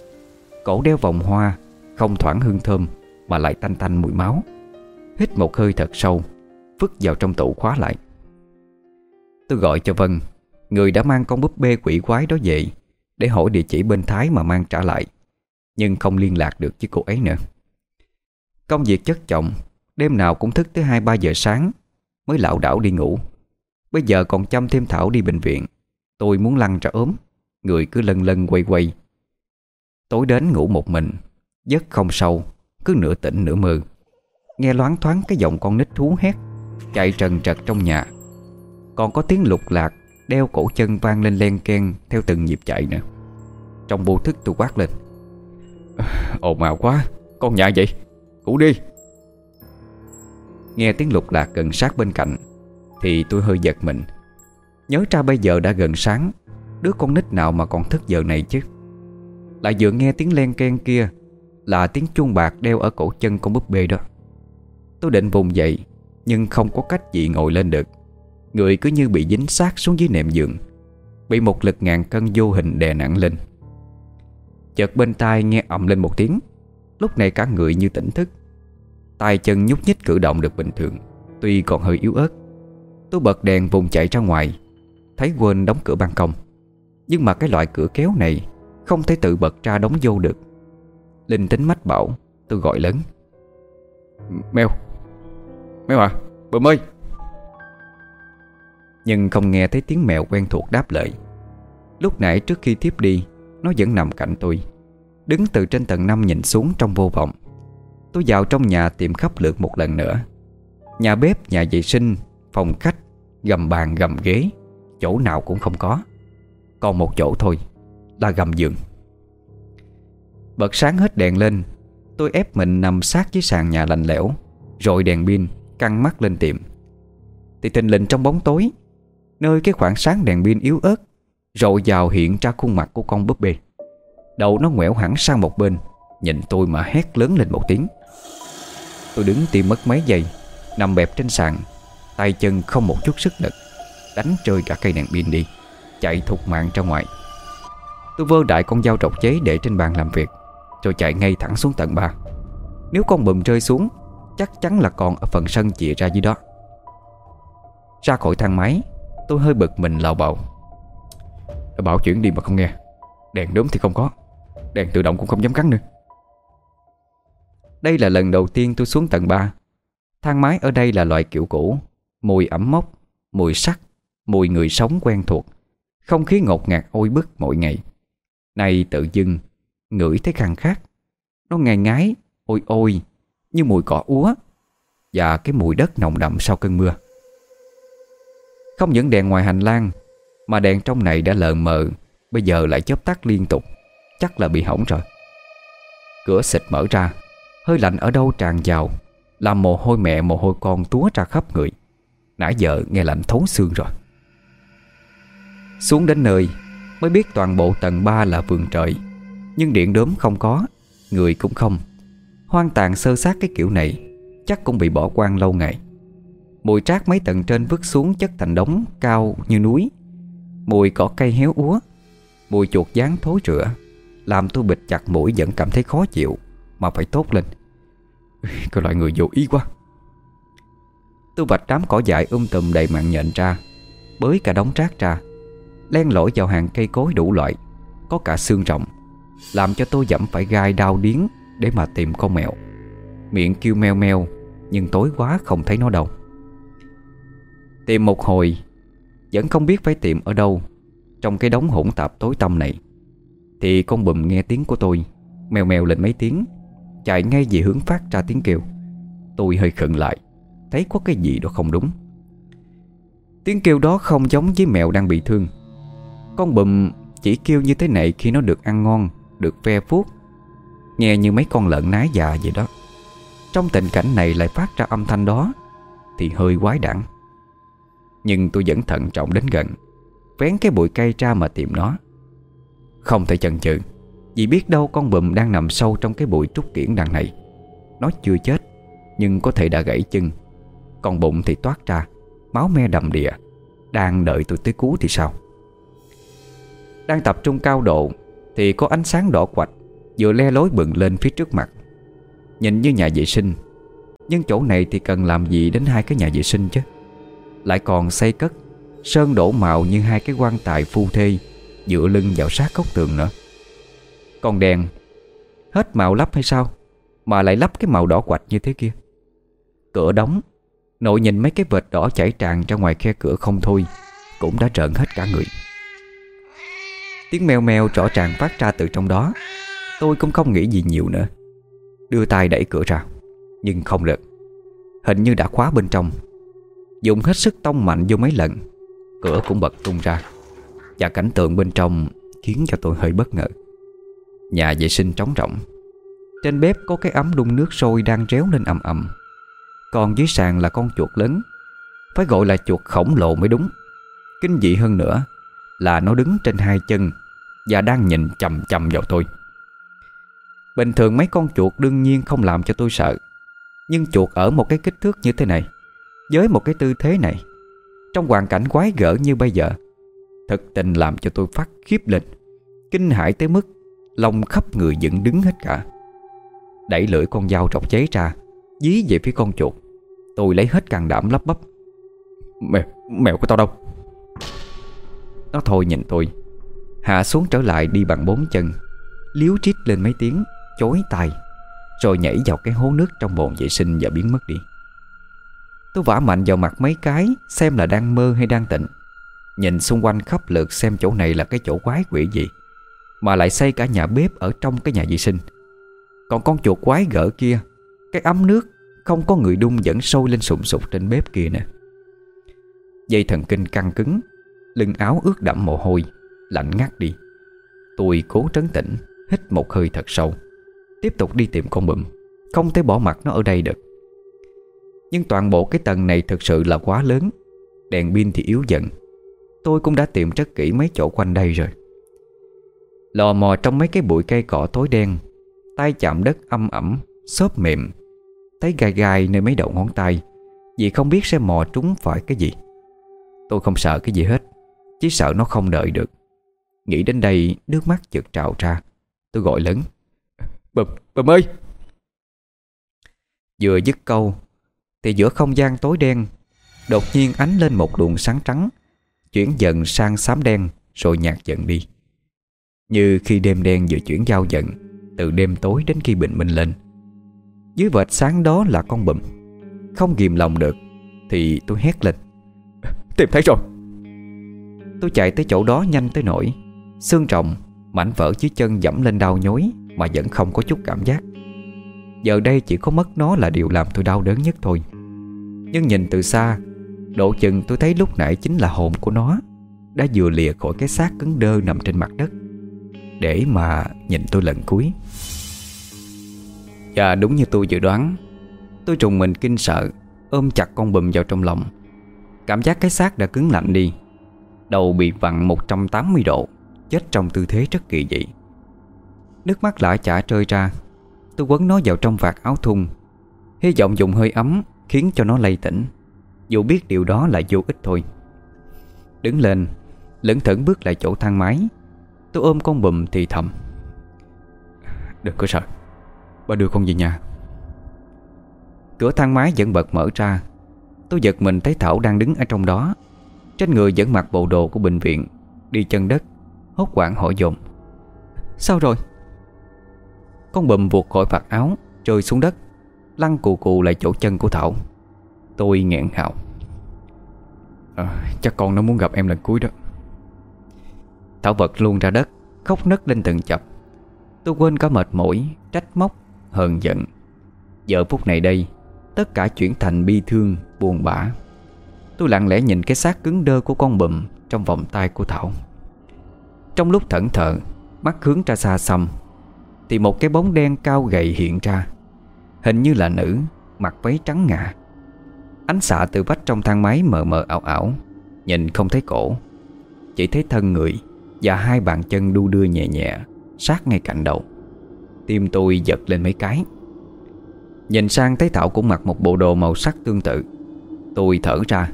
Cổ đeo vòng hoa, Không thoảng hương thơm Mà lại tanh tanh mùi máu. Hít một hơi thật sâu, Vứt vào trong tủ khóa lại. Tôi gọi cho Vân, Người đã mang con búp bê quỷ quái đó về, Để hỏi địa chỉ bên Thái mà mang trả lại, Nhưng không liên lạc được với cô ấy nữa. Công việc chất chồng Đêm nào cũng thức tới 2-3 giờ sáng, Mới lạo đảo đi ngủ. Bây giờ còn chăm thêm Thảo đi bệnh viện, Tôi muốn lăn ra ốm, Người cứ lân lân quay quay. Tối đến ngủ một mình, Giấc không sâu, Cứ nửa tỉnh nửa mơ. Nghe loáng thoáng cái giọng con nít thú hét, Chạy trần trật trong nhà. Còn có tiếng lục lạc Đeo cổ chân vang lên len ken Theo từng nhịp chạy nữa. Trong vô thức tôi quát lên Ồn ào quá, Con nhà vậy? Ngủ đi. Nghe tiếng lục lạc gần sát bên cạnh Thì tôi hơi giật mình. Nhớ ra bây giờ đã gần sáng, Đứa con nít nào mà còn thức giờ này chứ? Lại vừa nghe tiếng len ken kia, Là tiếng chuông bạc đeo ở cổ chân con búp bê đó. Tôi định vùng dậy, Nhưng không có cách gì ngồi lên được. Người cứ như bị dính sát xuống dưới nệm giường, Bị một lực ngàn cân vô hình đè nặng lên. Chợt bên tai nghe ầm lên một tiếng, Lúc này cả người như tỉnh thức. Tay chân nhúc nhích cử động được bình thường, Tuy còn hơi yếu ớt. Tôi bật đèn vùng chạy ra ngoài, Thấy quên đóng cửa ban công. Nhưng mà cái loại cửa kéo này không thể tự bật ra đóng vô được. Linh tính mách bảo Tôi gọi lớn. Mèo. Mèo à Bùm ơi. Nhưng không nghe thấy tiếng mèo quen thuộc đáp lời. Lúc nãy trước khi tiếp đi Nó vẫn nằm cạnh tôi Đứng từ trên tầng 5 nhìn xuống trong vô vọng. Tôi vào trong nhà tìm khắp lượt một lần nữa. Nhà bếp, nhà vệ sinh, phòng khách Gầm bàn, gầm ghế Chỗ nào cũng không có. Còn một chỗ thôi. Là gầm giường. Bật sáng hết đèn lên, Tôi ép mình nằm sát dưới sàn nhà lạnh lẽo Rồi đèn pin, Căng mắt lên tiệm. Thì tình lình trong bóng tối, Nơi cái khoảng sáng đèn pin yếu ớt Rồi vào hiện ra khuôn mặt của con búp bê. Đầu nó ngoẻo hẳn sang một bên, Nhìn tôi mà hét lớn lên một tiếng. Tôi đứng tìm mất mấy giây, Nằm bẹp trên sàn, Tay chân không một chút sức lực, Đánh rơi cả cây đèn pin đi, Chạy thục mạng ra ngoài. Tôi vơ đại con dao trọc chế để trên bàn làm việc, Rồi chạy ngay thẳng xuống tầng 3 Nếu con bùm rơi xuống, Chắc chắn là còn ở phần sân chìa ra dưới đó. Ra khỏi thang máy, Tôi hơi bực mình lào bầu Bảo chuyển đi mà không nghe. Đèn đốm thì không có, Đèn tự động cũng không dám cắn nữa. Đây là lần đầu tiên tôi xuống tầng 3 Thang máy ở đây là loại kiểu cũ, Mùi ẩm mốc, Mùi sắt Mùi người sống quen thuộc. Không khí ngột ngạt ôi bức mỗi ngày. Này tự dưng, Ngửi thấy khăn khác Nó ngài ngái, Ôi ôi, Như mùi cỏ úa. Và cái mùi đất nồng đậm sau cơn mưa. Không những đèn ngoài hành lang, Mà đèn trong này đã lờ mờ, Bây giờ lại chớp tắt liên tục. Chắc là bị hỏng rồi. Cửa xịt mở ra, Hơi lạnh ở đâu tràn vào, Làm mồ hôi mẹ, mồ hôi con túa ra khắp người. Nãy giờ nghe lạnh thấu xương rồi. Xuống đến nơi Mới biết toàn bộ tầng 3 là vườn trời. Nhưng điện đốm không có, Người cũng không. Hoang tàn sơ sát cái kiểu này, Chắc cũng bị bỏ quan lâu ngày. Mùi trác mấy tầng trên vứt xuống chất thành đống, Cao như núi. Mùi cỏ cây héo úa, Mùi chuột dán thối rữa Làm tôi bịt chặt mũi vẫn cảm thấy khó chịu, Mà phải tốt lên. Cái loại người vô ý quá. Tôi vạch đám cỏ dại um tùm đầy mạng nhện ra, Bới cả đống rác ra. Len lỏi vào hàng cây cối đủ loại, Có cả xương rộng Làm cho tôi dẫm phải gai đau điếng Để mà tìm con mèo. Miệng kêu meo meo, Nhưng tối quá không thấy nó đâu. Tìm một hồi, Vẫn không biết phải tìm ở đâu, Trong cái đống hỗn tạp tối tăm này. Thì con bùm nghe tiếng của tôi Mèo mèo lên mấy tiếng, Chạy ngay về hướng phát ra tiếng kêu. Tôi hơi khựng lại, Thấy có cái gì đó không đúng. Tiếng kêu đó không giống với mèo đang bị thương con bùm chỉ kêu như thế này khi nó được ăn ngon, Được ve vuốt. Nghe như mấy con lợn nái già vậy đó. Trong tình cảnh này lại phát ra âm thanh đó, Thì hơi quái đản. Nhưng tôi vẫn thận trọng đến gần, Vén cái bụi cây ra mà tìm nó. Không thể chần chừ, Vì biết đâu con bùm đang nằm sâu trong cái bụi trúc kiển đằng này. Nó chưa chết, Nhưng có thể đã gãy chân. Còn bụng thì toát ra, Máu me đầm đìa. Đang đợi tôi tới cứu thì sao? Đang tập trung cao độ Thì có ánh sáng đỏ quạch, Vừa le lối bừng lên phía trước mặt. Nhìn như nhà vệ sinh. Nhưng chỗ này thì cần làm gì đến hai cái nhà vệ sinh chứ? Lại còn xây cất, Sơn đổ màu như hai cái quan tài phu thê, Dựa lưng vào sát góc tường nữa. Còn đèn, Hết màu lắp hay sao Mà lại lắp cái màu đỏ quạch như thế kia? Cửa đóng, Nội nhìn mấy cái vệt đỏ chảy tràn ra ngoài khe cửa không thôi, Cũng đã trợn hết cả người. Tiếng meo meo rõ ràng phát ra từ trong đó. Tôi cũng không nghĩ gì nhiều nữa. Đưa tay đẩy cửa ra, Nhưng không được. Hình như đã khóa bên trong. Dùng hết sức tông mạnh vô mấy lần, Cửa cũng bật tung ra. Và cảnh tượng bên trong Khiến cho tôi hơi bất ngờ. Nhà vệ sinh trống rỗng. Trên bếp có cái ấm đun nước sôi đang réo lên ầm ầm. Còn dưới sàn là con chuột lớn. Phải gọi là chuột khổng lồ mới đúng. Kinh dị hơn nữa là nó đứng trên hai chân Và đang nhìn chầm chầm vào tôi. Bình thường mấy con chuột đương nhiên không làm cho tôi sợ Nhưng chuột ở một cái kích thước như thế này Với một cái tư thế này Trong hoàn cảnh quái gở như bây giờ Thực tình làm cho tôi phát khiếp lên Kinh hãi tới mức Lòng khắp người dựng đứng hết cả. Đẩy lưỡi con dao trọc cháy ra Dí về phía con chuột Tôi lấy hết can đảm lắp bắp. Mèo, mèo của tao đâu. Nó thôi nhìn tôi. Hạ xuống trở lại đi bằng bốn chân. Liếu trít lên mấy tiếng, Chối tay, Rồi nhảy vào cái hố nước trong bồn vệ sinh Và biến mất đi. Tôi vả mạnh vào mặt mấy cái, Xem là đang mơ hay đang tỉnh. Nhìn xung quanh khắp lượt xem chỗ này là cái chỗ quái quỷ gì, Mà lại xây cả nhà bếp ở trong cái nhà vệ sinh. Còn con chuột quái gở kia, Cái ấm nước, Không có người đun vẫn sôi lên sụm sụp trên bếp kia nè. Dây thần kinh căng cứng Lưng áo ướt đẫm mồ hôi, Lạnh ngắt đi. Tôi cố trấn tĩnh, Hít một hơi thật sâu. Tiếp tục đi tìm con bụm Không thể bỏ mặt nó ở đây được. Nhưng toàn bộ cái tầng này thực sự là quá lớn, Đèn pin thì yếu dần. Tôi cũng đã tìm rất kỹ mấy chỗ quanh đây rồi. Lò mò trong mấy cái bụi cây cỏ tối đen, tay chạm đất âm ẩm, Xốp mềm, Thấy gai gai nơi mấy đầu ngón tay, Vì không biết sẽ mò trúng phải cái gì. Tôi không sợ cái gì hết. Chỉ sợ nó không đợi được. Nghĩ đến đây nước mắt chợt trào ra. Tôi gọi lớn. Bùm, bùm ơi! Vừa dứt câu Thì giữa không gian tối đen Đột nhiên ánh lên một luồng sáng trắng Chuyển dần sang xám đen Rồi nhạt dần đi. Như khi đêm đen vừa chuyển giao dần Từ đêm tối đến khi bình minh lên. Dưới vệt sáng đó là con bụm. Không kìm lòng được Thì tôi hét lên. Tìm thấy rồi! Tôi chạy tới chỗ đó nhanh tới nỗi. Xương trọng Mảnh vỡ dưới chân dẫm lên đau nhối Mà vẫn không có chút cảm giác. Giờ đây chỉ có mất nó là điều làm tôi đau đớn nhất thôi. Nhưng nhìn từ xa Độ chừng tôi thấy lúc nãy chính là hồn của nó, Đã vừa lìa khỏi cái xác cứng đơ nằm trên mặt đất. Để mà nhìn tôi lần cuối. Và đúng như tôi dự đoán, Tôi trùng mình kinh sợ, Ôm chặt con bùm vào trong lòng. Cảm giác cái xác đã cứng lạnh đi. Đầu bị vặn 180 độ, Chết trong tư thế rất kỳ dị. Nước mắt lã chả rơi ra, Tôi quấn nó vào trong vạt áo thun. Hy vọng dùng hơi ấm Khiến cho nó lay tỉnh. Dù biết điều đó là vô ích thôi. Đứng lên, Lững thững bước lại chỗ thang máy. Tôi ôm con bùm thì thầm. Đừng có sợ, Ba đưa con về nhà. Cửa thang máy vẫn bật mở ra. Tôi giật mình thấy Thảo đang đứng ở trong đó. Trên người vẫn mặc bộ đồ của bệnh viện. Đi chân đất Hốt quảng hỏi dồn. Sao rồi? Con bùm vụt khỏi vạt áo Rơi xuống đất. Lăn cù cù lại chỗ chân của Thảo. Tôi nghẹn hào à, Chắc con nó muốn gặp em lần cuối đó. Thảo vật luôn ra đất Khóc nấc lên từng chập. Tôi quên cả mệt mỏi Trách móc, hờn giận. Giờ phút này đây Tất cả chuyển thành bi thương, buồn bã. Tôi lặng lẽ nhìn cái xác cứng đơ của con bùm Trong vòng tay của Thảo. Trong lúc thẫn thờ, Mắt hướng ra xa xăm, Thì một cái bóng đen cao gầy hiện ra. Hình như là nữ, Mặc váy trắng ngà. Ánh xạ từ vách trong thang máy mờ mờ ảo ảo, Nhìn không thấy cổ. Chỉ thấy thân người Và hai bàn chân đu đưa nhẹ nhẹ, Sát ngay cạnh đầu. Tim tôi giật lên mấy cái. Nhìn sang thấy Thảo cũng mặc một bộ đồ màu sắc tương tự. Tôi thở ra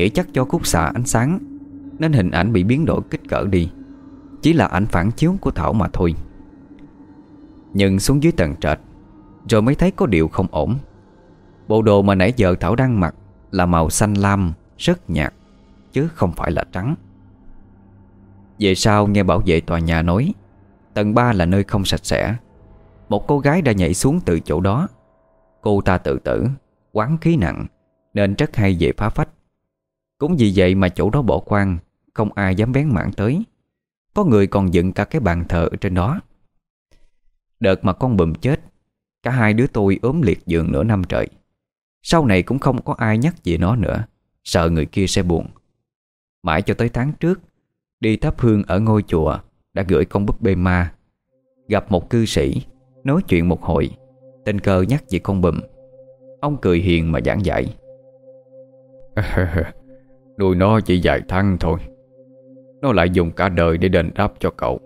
Nghĩ chắc cho khúc xạ ánh sáng, Nên hình ảnh bị biến đổi kích cỡ đi. Chỉ là ảnh phản chiếu của Thảo mà thôi. Nhưng xuống dưới tầng trệt, Rồi mới thấy có điều không ổn. Bộ đồ mà nãy giờ Thảo đang mặc Là màu xanh lam, Rất nhạt, Chứ không phải là trắng. Về sau nghe bảo vệ tòa nhà nói, Tầng 3 là nơi không sạch sẽ. Một cô gái đã nhảy xuống từ chỗ đó. Cô ta tự tử, Quán khí nặng, Nên rất hay về phá phách. Cũng vì vậy mà chỗ đó bỏ quan Không ai dám bén mảng tới. Có người còn dựng cả cái bàn thờ ở trên đó. Đợt mà con bùm chết, Cả hai đứa tôi ốm liệt giường nửa năm trời. Sau này cũng không có ai nhắc về nó nữa, Sợ người kia sẽ buồn. Mãi cho tới tháng trước, Đi thắp hương ở ngôi chùa, Đã gửi con búp bê ma. Gặp một cư sĩ, Nói chuyện một hồi, Tình cờ nhắc về con bùm. Ông cười hiền mà giảng dạy. [laughs] Nuôi nó chỉ vài tháng thôi. Nó lại dùng cả đời để đền đáp cho cậu.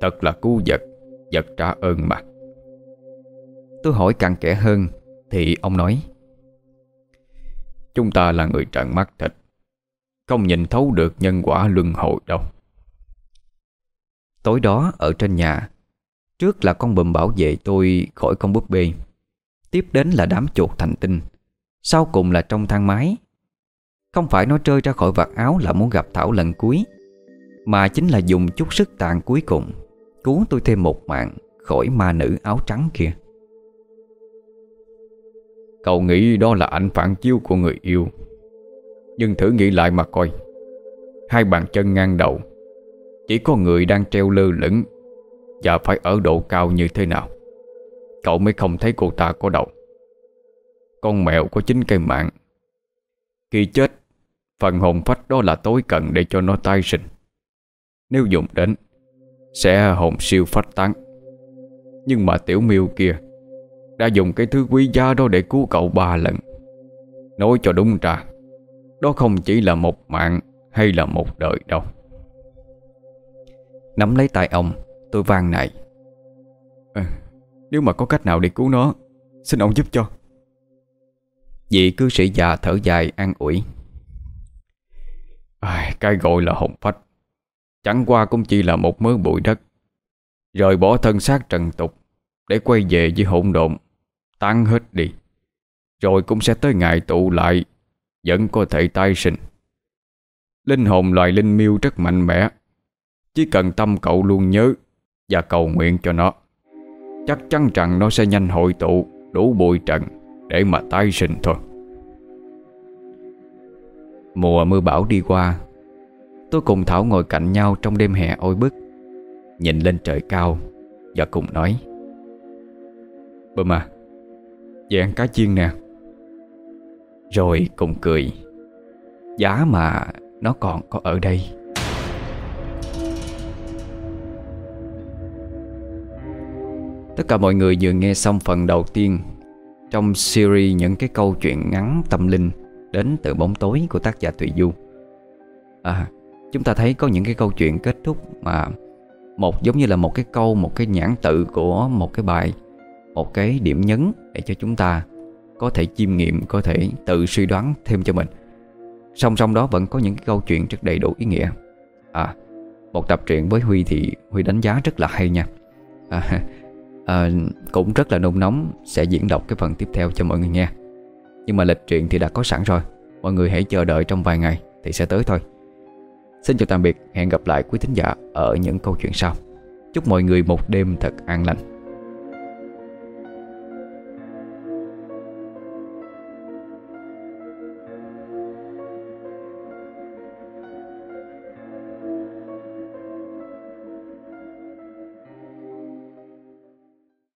Thật là cứu vật Vật trả ơn mà. Tôi hỏi càng kẽ hơn, Thì ông nói, Chúng ta là người trợn mắt thịt, Không nhìn thấu được nhân quả luân hồi đâu. Tối đó, ở trên nhà, Trước là con bùm bảo vệ tôi khỏi con búp bê. Tiếp đến là đám chuột thành tinh. Sau cùng là trong thang máy không phải nó rơi ra khỏi vạt áo là muốn gặp Thảo lần cuối, Mà chính là dùng chút sức tàn cuối cùng, Cứu tôi thêm một mạng Khỏi ma nữ áo trắng kia. Cậu nghĩ đó là ảnh phản chiếu của người yêu. Nhưng thử nghĩ lại mà coi. Hai bàn chân ngang đầu, Chỉ có người đang treo lơ lửng Và phải ở độ cao như thế nào? Cậu mới không thấy cô ta có đầu. Con mèo có chín cây mạng. Khi chết Phần hồn phách đó là tối cần để cho nó tái sinh. Nếu dùng đến Sẽ hồn siêu phách tán. Nhưng mà tiểu miêu kia Đã dùng cái thứ quý giá đó để cứu cậu ba lần. Nói cho đúng ra Đó không chỉ là một mạng Hay là một đời đâu. Nắm lấy tay ông Tôi vang này. À, Nếu mà có cách nào để cứu nó Xin ông giúp cho. Vị cư sĩ già thở dài an ủi à, Cái gọi là hồn phách. Chẳng qua cũng chỉ là một mớ bụi đất. Rời bỏ thân xác trần tục Để quay về với hỗn độn Tan hết đi. Rồi cũng sẽ tới ngày tụ lại Vẫn có thể tái sinh. Linh hồn loài linh miêu rất mạnh mẽ. Chỉ cần tâm cậu luôn nhớ Và cầu nguyện cho nó Chắc chắn rằng nó sẽ nhanh hội tụ Đủ bụi trần Để mà tái sinh thôi. Mùa mưa bão đi qua, Tôi cùng Thảo ngồi cạnh nhau trong đêm hè oi bức, Nhìn lên trời cao Và cùng nói, Bơm à Về ăn cá chiên nè. Rồi cùng cười, Giá mà nó còn có ở đây. Tất cả mọi người vừa nghe xong phần đầu tiên Trong series những cái câu chuyện ngắn tâm linh Đến từ bóng tối của tác giả Thụy Du. À Chúng ta thấy có những cái câu chuyện kết thúc mà Một giống như là một cái câu Một cái nhãn tự của một cái bài Một cái điểm nhấn Để cho chúng ta có thể chiêm nghiệm Có thể tự suy đoán thêm cho mình. Song song đó vẫn có những cái câu chuyện rất đầy đủ ý nghĩa. À Một tập truyện với Huy thì Huy đánh giá rất là hay nha. À, [laughs] à, Cũng rất là nôn nóng Sẽ diễn đọc cái phần tiếp theo cho mọi người nghe. Nhưng mà lịch truyện thì đã có sẵn rồi. Mọi người hãy chờ đợi trong vài ngày Thì sẽ tới thôi. Xin chào tạm biệt, Hẹn gặp lại quý thính giả Ở những câu chuyện sau. Chúc mọi người một đêm thật an lành.